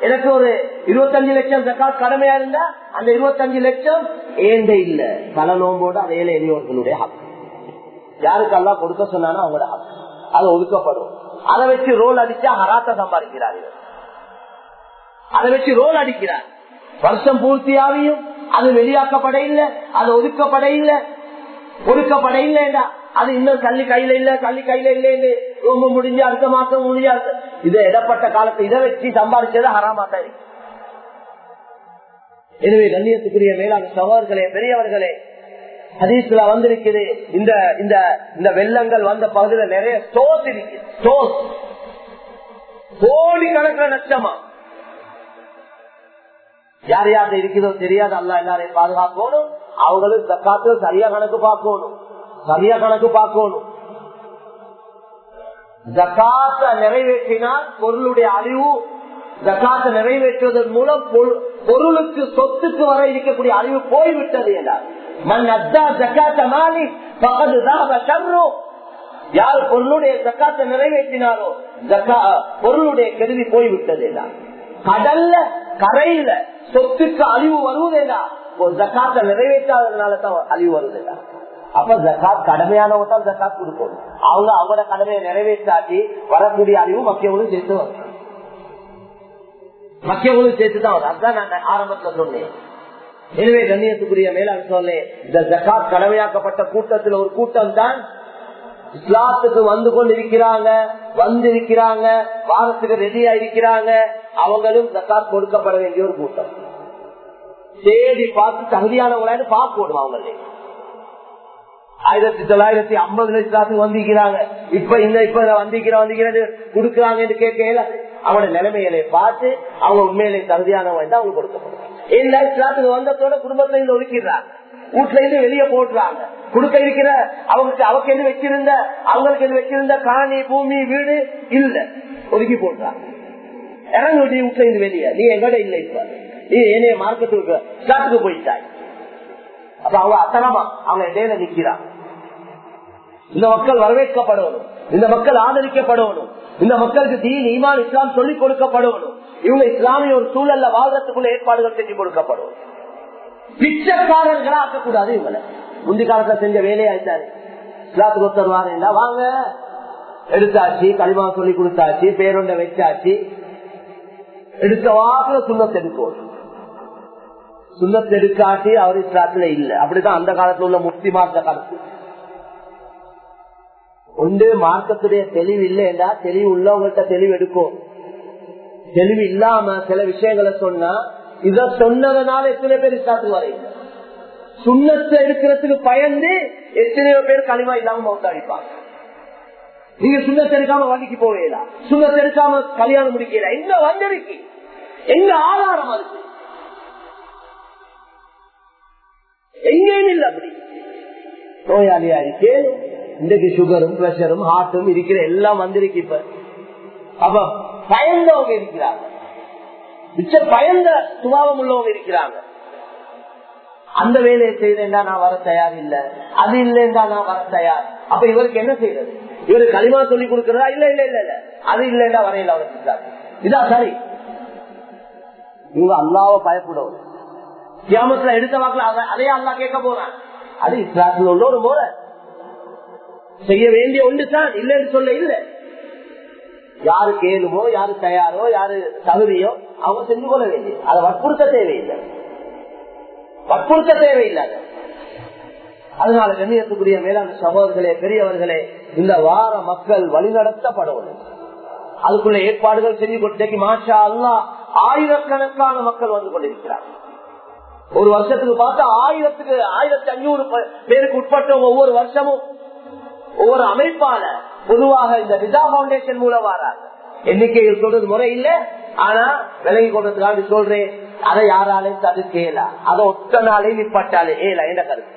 எனக்கு ஒரு இருபத்தஞ்சு லட்சம் ஜக்காத் கடமையா இருந்தா அந்த இருபத்தஞ்சு லட்சம் ஏந்த இல்ல. தலநோம்போட அது ஏழை எளியவர்களுடைய ஹக்கு யாருக்கு எல்லாம் கொடுக்க சொன்னாலும் அவங்களோட ஹக்கு அது ஒதுக்கப்படும். அதை வச்சு ரோல் அடிச்சா ஹராத்த சம்பாதிக்கிறார் அதை வச்சு ரோல் அடிக்கிறார். வருஷம் பூர்த்தியாவையும் அது வெளியாக்கப்பட இல்ல அது ஒதுக்கப்பட இல்ல ஒதுக்கப்பட இல்லைடா அது இன்னும் கள்ளி கையில இல்ல கள்ளி கையில இல்லைன்னு ரொம்ப முடிஞ்சு அடுத்த மாசம் முடிஞ்சு இதை இடப்பட்ட காலத்தை இதை வச்சு சம்பாதிச்சது ஹராமாத்தான் இருக்கு. எனவே கண்ணியத்துக்குரிய மேலாண் சகோதர்களே பெரியவர்களே ஹதீஸ்ல வந்திருக்குது. இந்த இந்த இந்த வெள்ளங்கள் வந்த பகுதியில் நிறைய ஸ்டோர்ஸ் இருக்கு. ஸ்டோர்ஸ் கோடி கணக்கில் நஷ்டமா? யார் யார்கிட்ட இருக்கிறதோ தெரியாது அல்ல எல்லாரையும் பாதுகாக்கணும். அவங்களும் தக்காத்து சரியா கணக்கு பார்க்கணும். சரியா கணக்கு பார்க்கணும். ஜக்காத்த நிறைவேற்றினால் பொருளுடைய அழிவு ஜக்காத்தை நிறைவேற்றுவதன் மூலம் பொருளுக்கு சொத்துக்கு வர இருக்கக்கூடிய அழிவு போய்விட்டது என்றார். மண் அத்தா ஜக்காத்த மாலி பகதுதான் யார் பொருளுடைய ஜக்காத்தை நிறைவேற்றினாரோ பொருளுடைய கருவி போய்விட்டது என்றார். கடல்ல கரையில சொத்துக்கு அழிவு வருவதேடா? ஒரு ஜக்காத்த நிறைவேற்றாததுனால தான் அழிவு வருதேடா. அப்ப ஜக்காத் கடமையானவங்க தான் ஜக்காத் கொடுக்கணும். அவங்க அவங்களோட கடமையை நிறைவேற்றாட்டி வரக்கூடிய அறிவு மக்கியவங்களும் சேர்த்து வரும். மக்கியவங்களும் சேர்த்து தான் வரும். அதுதான் நான் ஆரம்பத்துல சொன்னேன். எனவே கண்ணியத்துக்குரிய மேலாண் சொன்னேன் இந்த ஜக்காத் கடமையாக்கப்பட்ட கூட்டத்தில் ஒரு கூட்டம் தான் இஸ்லாத்துக்கு வந்து கொண்டு இருக்கிறாங்க வந்து இருக்கிறாங்க வாரத்துக்கு ரெடியா இருக்கிறாங்க அவங்களும் ஜக்காத் கொடுக்கப்பட வேண்டிய ஒரு கூட்டம். தேடி பார்த்து தகுதியானவங்களான்னு பார்க்கணும் அவங்களே. ஆயிரத்தி தொள்ளாயிரத்தி ஐம்பதுல இஸ்லாத்துக்கு வந்திருக்கிறாங்க. இப்ப இந்த இப்ப வந்திருக்கிறேன் வந்திருக்கிறது கொடுக்குறாங்கன்னு கேட்கல அவனோட நிலைமைகளை பார்த்து அவங்க உண்மையிலே தகுதியானவங்க அவங்க கொடுக்கப்படுவாங்க. இல்ல இஸ்லாத்துக்கு வந்ததோட குடும்பத்துல இருந்து ஒதுக்கிறாங்க வீட்டுல இருந்து வெளியே போட்டுறாங்க கொடுக்க இருக்கிற அவங்களுக்கு அவக்கு எது வச்சிருந்த அவங்களுக்கு எது வச்சிருந்த காணி பூமி வீடு இல்ல. ஒதுக்கி போட்டுறாங்க இறங்கு நீ வீட்டுல இருந்து வெளியே. நீ எங்கட இல்ல இப்ப. நீ ஏனைய மார்க்கத்துக்கு ஸ்டாட்டுக்கு போயிட்டாய். அப்ப அவங்க அத்தனமா அவங்க இடையில நிக்கிறான் இந்த மக்கள் வரவேற்கப்படணும். இந்த மக்கள் ஆதரிக்கப்படணும். இந்த மக்களுக்கு தீன் ஈமான் இஸ்லாம் சொல்லிக் கொடுக்கப்படணும். இவங்க இஸ்லாமிய ஒரு சூழல்ல வாழ்றதுக்குள்ள ஏற்பாடுகள் செஞ்சு கொடுக்கப்படும் பிச்சைக்காரர்களா ஆக்கக்கூடாது இவங்களை. முந்தி காலத்துல செஞ்ச வேலையா இருந்தாரு. இஸ்லாத்துக்கு ஒருத்தர் வாரேன்டா வாங்க. எடுத்தாச்சு களிமா சொல்லி கொடுத்தாச்சு பேரொண்ட வச்சாச்சு. எடுத்த வாக்குல சுண்ணத்தை எடுக்கும். சுண்ணத்தை எடுக்காட்டி அவர் இஸ்லாத்துல இல்ல. அப்படிதான் அந்த காலத்துல உள்ள முக்தி மார்க்க கருத்து. ஒன்று மார்க்கத்துடைய தெளிவு இல்லைண்டா தெளிவு உள்ளவங்கள்ட்ட தெளிவு எடுக்கும். தெளிவு இல்லாம சில விஷயங்களை சொன்னா இத சொன்னதனால எத்தனை பேர் இஸ்லாத்துக்கு வரையும் சுண்ணத்தை எடுக்கிறதுக்கு பயந்து எத்தனையோ பேர் களிமா இல்லாம மௌத்தாடிப்பாங்க நீங்க சுண்ணத்தை எடுக்காம வண்டிக்கு போவேடா சுண்ணத்தை எடுக்காம கல்யாணம் முடிக்கல எங்க வந்திருக்கு எங்க ஆதாரம் இருக்கு எங்கேயும் இல்லை அப்படி. நோயாளியா இருக்கு இன்றைக்கு சுகரும் பிரஷரும் ஹார்ட்டும் இருக்கிற எல்லாம் வந்திருக்கு இப்ப. அப்ப பயந்தவங்க இருக்கிறாங்க. மிச்ச பயந்த சுபாவம் உள்ளவங்க இருக்கிறாங்க. அந்த வேலையை செய்தேன்டா நான் வர தயார் இல்ல. அது இல்லைண்டா நான் வர தயார். அப்ப இவருக்கு என்ன செய்யறது இவரு களிமா சொல்லி கொடுக்கறதா? இல்ல இல்ல இல்ல இல்ல. அது இல்லைண்டா வரையில அவர் இதா சரி. இவங்க அல்லாவ பயப்படவும். கிராமத்துல எடுத்த வாக்குல அதே அல்லா கேட்க போறான். அது இஸ்லாத்துல உள்ள ஒரு முறை. செய்ய வேண்டிய ஒன்று தான். இல்லைன்னு சொல்ல இல்ல. யாரு கேளுமோ யாரு தயாரோ யாரு தகுதியோ அவங்க செஞ்சு கொள்ள வேண்டியது. அதை வற்புறுத்த தேவையில்லை. வற்புறுத்த தேவையில்லை. அதனால கண்ணியத்துக்குரிய மேலாண் சகோதரர்களே பெரியவர்களே இந்த வார மக்கள் வழிநடத்தப்படவில்லை அதுக்குள்ள ஏற்பாடுகள் செஞ்சு கொண்டேக்கு மாஷா அல்லா ஆயிரக்கணக்கான மக்கள் வந்து கொண்டிருக்கிறார் ஒரு வருஷத்துக்கு பார்த்தா ஆயிரத்துக்கு ஆயிரத்தி அஞ்சூறு பேருக்கு உட்பட்டவங்க ஒவ்வொரு வருஷமும் ஒவ்வொரு அமைப்பான பொதுவாக இந்த விசா பவுண்டேஷன் மூலம் வராங்க எண்ணிக்கை சொல்றது முறை இல்ல ஆனா விலகி கொண்டதுக்காக சொல்றேன் அதை யாராலையும் தடுக்கல அதை ஒத்த நாளையும் நிப்பட்டாலே ஏல என்ன கருத்து.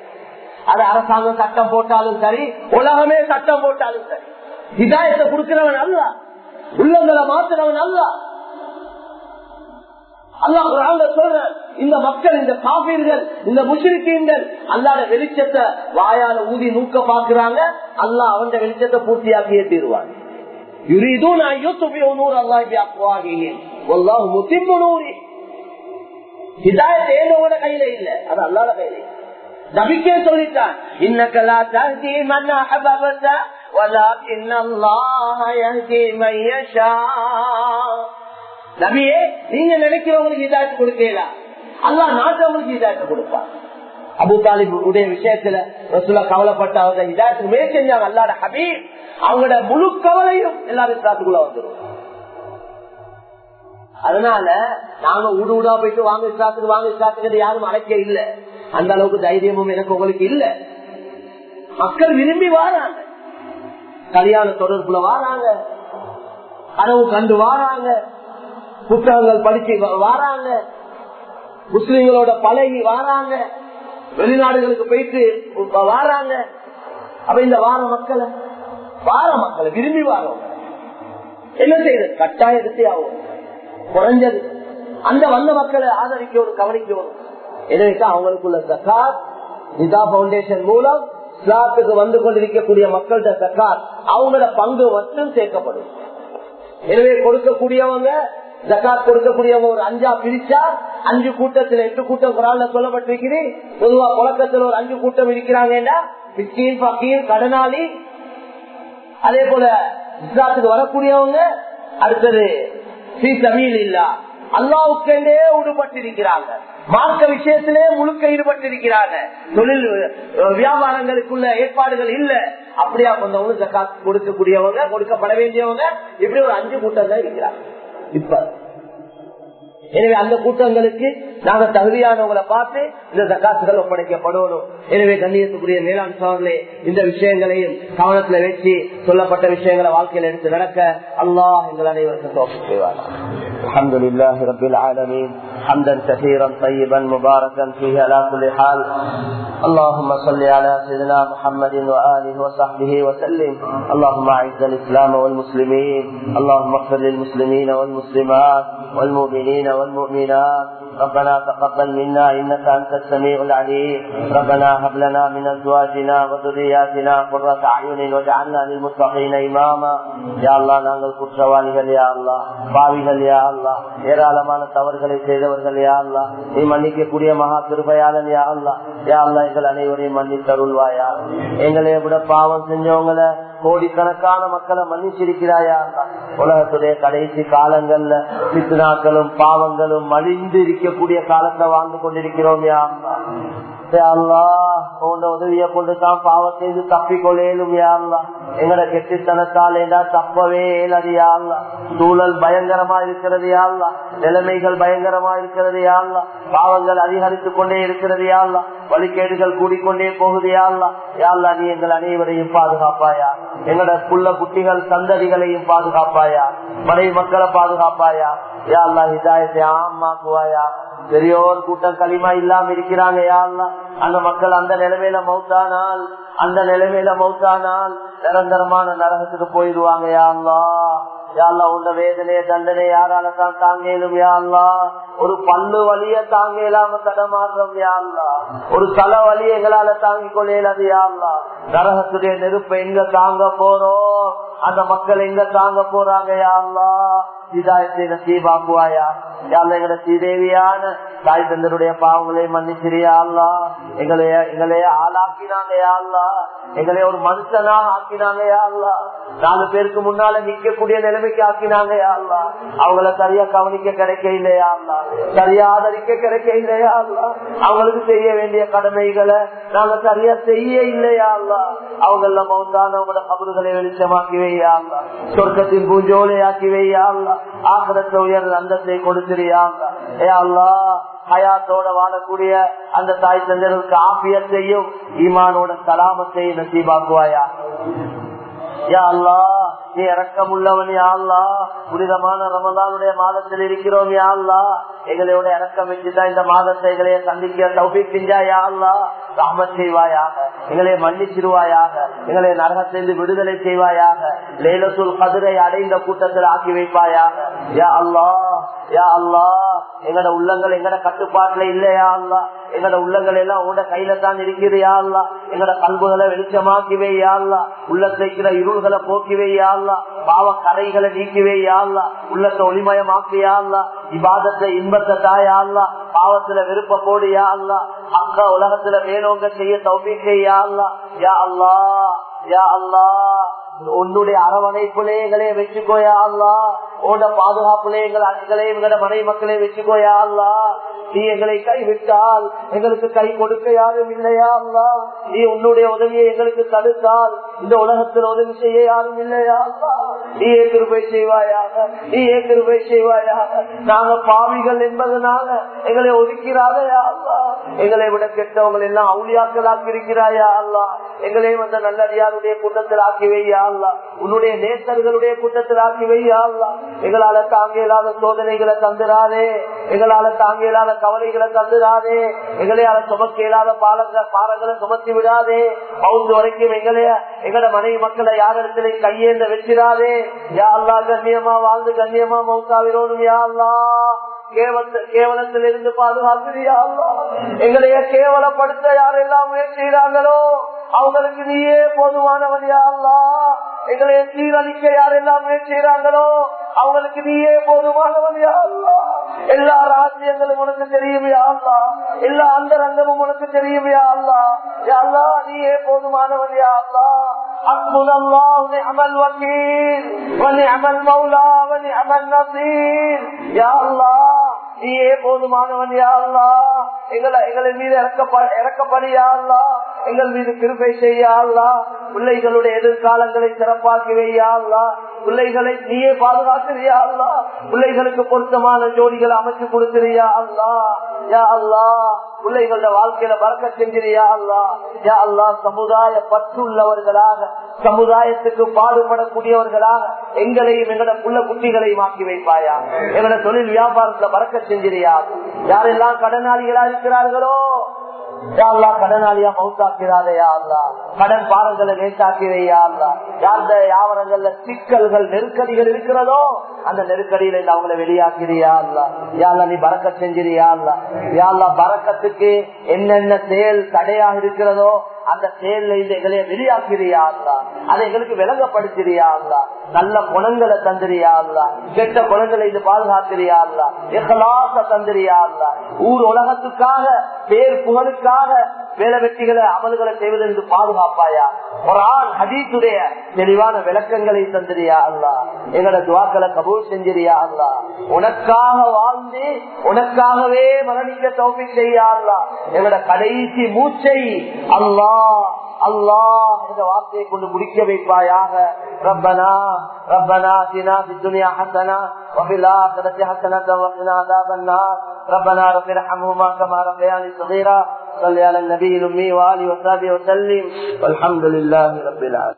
அது அரசாங்கம் சட்டம் போட்டாலும் சரி உலகமே சட்டம் போட்டாலும் சரி. இதாயத்தை கொடுக்கிறவன் அல்ல உள்ளங்களை மாத்துறவன் அல்ல இந்த மக்கள் இந்த காபீர்கள் இந்த முஷிரிக்கீன்கள் அல்லாத வெளிச்சத்தை வாயால ஊதி நூக்க பாக்குறாங்க அல்லாஹ் அவன் வெளிச்சத்தை பூர்த்தியாக்கியே தீருவாங்க. கையில இல்ல. அது அல்லாத கையில நபிக்கே சொல்லிட்டான் இன்னக்கலா தஹ்தி மன் அஹபபத வலாக்கின் அல்லாஹ் யஹ்தி மன் யஷா. நபியே நீங்க நினைக்கிறவங்களுக்கு இதாச்சு கொடுக்கலாம் அல்லாஹ் நாட்டவங்களுக்கு இதாச்சு கொடுப்பான் அபு தாலிப் உடைய விஷயத்துல ரசூலா கவலைப்பட்ட அவங்க இதாச்சு முயற்சி செஞ்சாங்க. அல்லாட ஹபீப் அவங்களோட முழு கவலையும் எல்லாரும் இஸ்லாத்துக்குள்ள வந்துடும் அதனால நாங்க ஊடு ஊடா போயிட்டு வாங்க இஸ்லாத்துக்கு வாங்க இஸ்லாத்துக்கு யாரும் அழைக்க இல்ல. அந்த அளவுக்கு தைரியமும் எனக்கு உங்களுக்கு இல்ல. மக்கள் விரும்பி வாராங்க. கல்யாண தொடர்புல வாராங்க. கனவு கண்டு வாராங்க. புத்தகங்கள் படிச்சு வாராங்க. முஸ்லிம்களோட பழகி வாராங்க. வெளிநாடுகளுக்கு போயிட்டு வாராங்க. அப்ப இந்த வார மக்களை வார மக்களை விரும்பி வாரம். என்ன செய்யுது கட்டாயத்தை ஆகும் குறைஞ்சது. அந்த வந்த மக்களை ஆதரிக்கணும் கவனிக்கணும் எனவே அவங்களுக்குள்ள சக்காத் நிதா பவுண்டேஷன் மூலம் இஸ்லாத்துக்கு வந்து கொண்டிருக்கக்கூடிய மக்கள்கிட்ட சக்காத் அவங்களோட பங்கு மட்டும் சேர்க்கப்படும். எனவே கொடுக்கக்கூடியவங்க ஜக்காத் கொடுக்கக்கூடியவங்க ஒரு அஞ்சா பிரிச்சா அஞ்சு கூட்டத்துல எட்டு கூட்டம் குரால சொல்லப்பட்டிருக்குது. பொதுவா புழக்கத்துல ஒரு அஞ்சு கூட்டம் இருக்கிறாங்கன்னா மிஸ்கீன் பக்கீர் கடனாளி. அதே போல இஸ்லாத்துக்கு வரக்கூடியவங்க அடுத்தது ஸ்ரீ தமிழ் இல்லா அல்லாவுக்கே ஈடுபட்டிருக்கிறாங்க. மார்க்க விஷயத்திலே முழுக்க ஈடுபட்டிருக்கிறாங்க. தொழில் வியாபாரங்களுக்குள்ள ஏற்பாடுகள் இல்ல. அப்படியா கொஞ்சம் கொடுக்கக்கூடியவங்க கொடுக்கப்பட வேண்டியவங்க இப்படி ஒரு அஞ்சு கூட்டம் தான் இருக்கிறாங்க. இப்ப எனவே அந்த கூட்டங்களுக்கு நாங்க தகுதியானவங்களை பார்த்து இந்த தக்காசுகள் ஒப்படைக்கப்படணும் எனவே கண்ணியத்துக்குரிய மேலாண் சோழர்களே இந்த விஷயங்களையும் கவனத்துல வச்சு சொல்லப்பட்ட விஷயங்களை வாழ்க்கையில் எடுத்து நடக்க அல்லாஹ் எங்கள் அனைவருக்கும் தோற்று செய்வார் الحمد لله رب العالمين حمدا كثيرا طيبا مباركا فيه على كل حال. اللهم صل على سيدنا محمد وآله وصحبه وسلم. اللهم أعز الإسلام والمسلمين. اللهم اغفر للمسلمين والمسلمات والمؤمنين والمؤمنات. ربنا تقبل منا إنك أنت السميع العليم ربنا هب لنا من أزواجنا وذرياتنا قرة أعين واجعلنا للمتقين إماما يا الله நாங்கள் குற்றவாளிகள் யா அல்லா பாவிகள் யா அல்லா ஏராளமான தவறுகளை செய்த செய்தவர்கள் யா அல்லா நீ மன்னிக்கக்கூடிய மகா கிருபையாளன் யா அல்லா யா அல்லா எங்கள் அனைவரையும் மன்னித்தருள்வாயா எங்களை விட பாவம் செஞ்சவங்கள கோடிக்கணக்கான மக்களை மன்னிச்சிருக்கிறாயா? உலகத்துடைய கடைசி காலங்கள்ல சித்துனாக்களும் பாவங்களும் மலிந்து இருக்கக்கூடிய காலத்துல வாழ்ந்து கொண்டிருக்கிறோம் யா அல்லா அல்லா உன் உதவிய கொண்டு பாவம் செய்து தப்பிக்கொள்ளேலும் யாழ்லா எங்கட கெட்டித்தனத்தால் ஏண்டா தப்பவே ஏலது யாழ்லா சூழல் பயங்கரமா இருக்கிறது யாழ்லா நிலைமைகள் பயங்கரமா இருக்கிறது யாழ்லா பாவங்கள் அதிகரித்துக் கொண்டே இருக்கிறது யாழ்லா வழிகேடுகள் கூடிக்கொண்டே போகுது யாழ்லா யாழ்லா நீ எங்கள் அனைவரையும் பாதுகாப்பாயா எங்களோட புள்ள குட்டிகள் சந்ததிகளையும் பாதுகாப்பாயா மனைவி மக்களை பாதுகாப்பாயா யாழ்லா ஹிதாயத்தை ஆமாக்குவாயா பெரியோர் கூட்டம் களிமா இல்லாம இருக்கிறாங்க யாழ்லா அந்த மக்கள் அந்த நிலைமையில மௌத்தானால் அந்த நிலைமையில மௌத்தானால் நிரந்தரமான நரகத்துக்கு போயிடுவாங்க யாருலா யாழ்லா உண்ட வேதனைய தண்டனை யாரால தான் தாங்கலும் யாழ்லா ஒரு பல்லு வழிய தாங்க இல்லாம தடமாறுறோம் யாழ்லா ஒரு தலை வழிய எங்களால தாங்கிக் கொள்ளையிலது யாழ்லா நரகத்துடைய நெருப்பை எங்க தாங்க போறோம்? அந்த மக்கள் எங்க தாங்க போறாங்க யாழ்லா இதாயத்தை நசீபாக்குவாயா எங்களை ஸ்ரீதேவியான தாய் தந்தருடைய பாவங்களை எங்களைய எங்களைய ஆளாக்கினாங்க யாழ்லா எங்களை ஒரு மனுஷனாக ஆக்கினாங்க யாழ்லா நாலு பேருக்கு முன்னால நிக்கக்கூடிய நிலைமைக்கு ஆக்கினாங்க யாழ்லா அவங்கள சரியா கவனிக்க கிடைக்க இல்லையா சரியா ஆதரிக்க கிடைக்க இல்லையா அவங்களுக்கு செய்ய வேண்டிய கடமைகளை நாங்க சரியா செய்ய இல்லையா அவங்கள மௌத்தானவங்களோட கபறுகளை வெளிச்சமாக்கி வையா சொர்க்கத்தின் பூஞ்சோலை ஆக்கி வையா அல்லா உயர் அந்தத்தை கொடுத்துறியா ஏ அல்லா ஹயாத்தோட வாழக்கூடிய அந்த தாய் தந்தர்களுக்கு ஆபியத்தையும் ஈமானோட சலாமத்தையும் நசீபாக்குவாயா? யா அல்லா நீ இறக்கம் உள்ளவன் யா அல்லா புனிதமான ரமதானுடைய மாதத்தில் இருக்கிறோம் யா அல்லா எங்களோட இறக்கம் வச்சுதான் இந்த மாதத்தை எங்களைய சந்திக்க தௌபிக் செஞ்சா யா அல்லா செய்வாயாக. எங்களை மன்னிச்சிருவாயாக. எங்களை நரகத்திலிருந்து விடுதலை செய்வாயாக. லேலசுல் கதிரை அடைந்த கூட்டத்தில் ஆக்கி வைப்பாயாக. யா அல்லா யா அல்லா எங்கட உள்ளங்கள் எங்கட கட்டுப்பாட்டுல இல்லையா அல்லா எங்கட உள்ளங்கள் எல்லாம் உங்களோட கையில தான் இருக்குது யா அல்லா எங்கட கண்புகளை வெளிச்சமாக்கிவே யா அல்லா உள்ளத்தை இருக்கிற இருள்களை போக்கிவே யா அல்லா பாவ கரைகளை நீக்கிவே யா அல்லா உள்ளத்தை ஒளிமயமாக்கியா அல்லா இபாதத்தை இன்பத்தை தாயா அல்லா பாவத்துல விருப்ப போடு யா அல்லா அக்கா உலகத்துல மேலோங்க செய்ய தௌபிக்கை யா அல்லா யா அல்லா யா அல்லா உன்னுடைய அரவணைப்புலே எங்களே வச்சுக்கோயா அல்லா. உன்னோட பாதுகாப்புலே எங்களை எங்களே எங்களோட மனை மக்களே வச்சுக்கோயா அல்லா. நீ எங்களை கைவிட்டால் எங்களுக்கு கை கொடுக்க யாரும் இல்லையா அல்லா? நீ உன்னுடைய உதவியை எங்களுக்கு தடுத்தால் இந்த உலகத்தில் உதவி செய்ய யாரும் இல்லையா அல்லா? நீ ஏக்கிருப்பை செய்வாயாக நீ கிருபை செய்வாயாக. நாங்க பாவிகள் என்பதனால எங்களை ஒதுக்கிறாரையா அல்லா. எங்களை விட கெட்டவங்க எல்லாம் அவுளியாக்களாக்கி இருக்கிறாயா அல்லா? எங்களை அந்த நல்லடியாருடைய கூட்டத்தில் ஆக்கிவையா வையா உன்னுடைய நேசர்களுடைய கூட்டத்தில் ஆக்கி வையா அல்லா எங்களால தாங்க இல்லாத சோதனைகளை தந்துடாதே எங்களால தாங்க இல்லாத கவலைகளை தந்துடாதே எங்களையால சுமக்க இல்லாத பாலங்க பாலங்களை சுமத்தி விடாதே. பவுந்து வரைக்கும் எங்களைய எங்கட மனைவி மக்களை யாரிடத்திலே கையேந்த வச்சிடாதே. யா அல்லா கண்ணியமா வாழ்ந்து கண்ணியமா மௌசாவிரோனும் யா அல்லா கேவலத்தில் இருந்து பாதுகாக்கிறியா எங்களைய கேவலப்படுத்த யாரெல்லாம் முயற்சி செய்யறாங்களோ அவங்களுக்கு நீயே போதுமானவன் யாருலா எங்களைய சீரழிக்க யாரெல்லாம் முயற்சி செய்யறாங்களோ அவங்களுக்கு நீயே போதுமானவன் யாருலா எல்லா ராஜ்யங்களும் உனக்கு தெரியும் யாருலா எல்லா அந்த ரங்கமும் உனக்கு தெரியும் யாருலா யாருலா நீயே போதுமானவன் யாருலா حسبنا الله ونعم الوكيل ونعم المولى ونعم النصير يا الله நீயே போதுமானவன் யாழ்லா எங்களை எங்களை மீது இறக்கப்படியா எங்கள் மீது கிருப்பை செய்யா பிள்ளைகளுடைய எதிர்காலங்களை சிறப்பாக்கி வையா பிள்ளைகளை நீயே பாதுகாக்கிறியா அல்லா பிள்ளைகளுக்கு பொருத்தமான ஜோடிகளை அமைச்சு கொடுக்கிறியா அல்லா யா அல்லா பிள்ளைகளோட வாழ்க்கையில பறக்க செஞ்சிரியா அல்லா யா அல்லா சமுதாய பற்றுள்ளவர்களாக சமுதாயத்துக்கு பாடுபடக்கூடியவர்களாக எங்களையும் எங்களோட புள்ள குட்டிகளையும் ஆக்கி வைப்பாயா. எங்களோட தொழில் வியாபாரத்துல பறக்க செஞ்சிரியா யாரெல்லாம் கடனாளிகளா இருக்கிறார்களோ யாழ்லா கடனாளியா மவுத்தாக்கிறாரையா அல்லா கடன் பாரங்களை லேசாக்கிறையா அல்லா யார்ந்த யாவரங்கள்ல சிக்கல்கள் நெருக்கடிகள் இருக்கிறதோ அந்த நெருக்கடியில இருந்து அவங்கள வெளியாக்கிறியா அல்லா யாழ்லா நீ பறக்க செஞ்சிரியா அல்லா யாழ்லா பறக்கத்துக்கு என்னென்ன செயல் தடையாக இருக்கிறதோ அந்த செயல்ல இந்த எங்களை வெளியாக்கிறியா அதை எங்களுக்கு விளங்கப்படுத்திறியா நல்ல குணங்களை தந்திரியா கெட்ட குணங்களை இது பாதுகாக்கிறியா எகலாச தந்திரியா ஊர் உலகத்துக்காக பேர் புகழுக்காக வேலை வெற்றிகளை அமல்களை செய்வதற்கு பாதுகாப்பாயா? குரான் ஹதீத்துடைய தெளிவான விளக்கங்களை தந்திரியா அல்லா? எங்களோட துவாக்களை கபூல் செஞ்சிரியா அல்லா? உனக்காக வாழ்ந்து உனக்காகவே மரணிக்க தோப்பி செய்யா அல்லா? எங்களோட கடைசி மூச்சை அல்லா அல்லாஹ் இந்த வார்த்தையை கொண்டு முடிக்க வைப்பாயாக ரப்பனா ربنا اتنا في الدنيا حسنه وفي الاخره حسنه وقنا عذاب النار ربنا رب ارحمهما كما ربياني صغيرا صل على النبي الامي واله وصحبه وسلم والحمد لله رب العالمين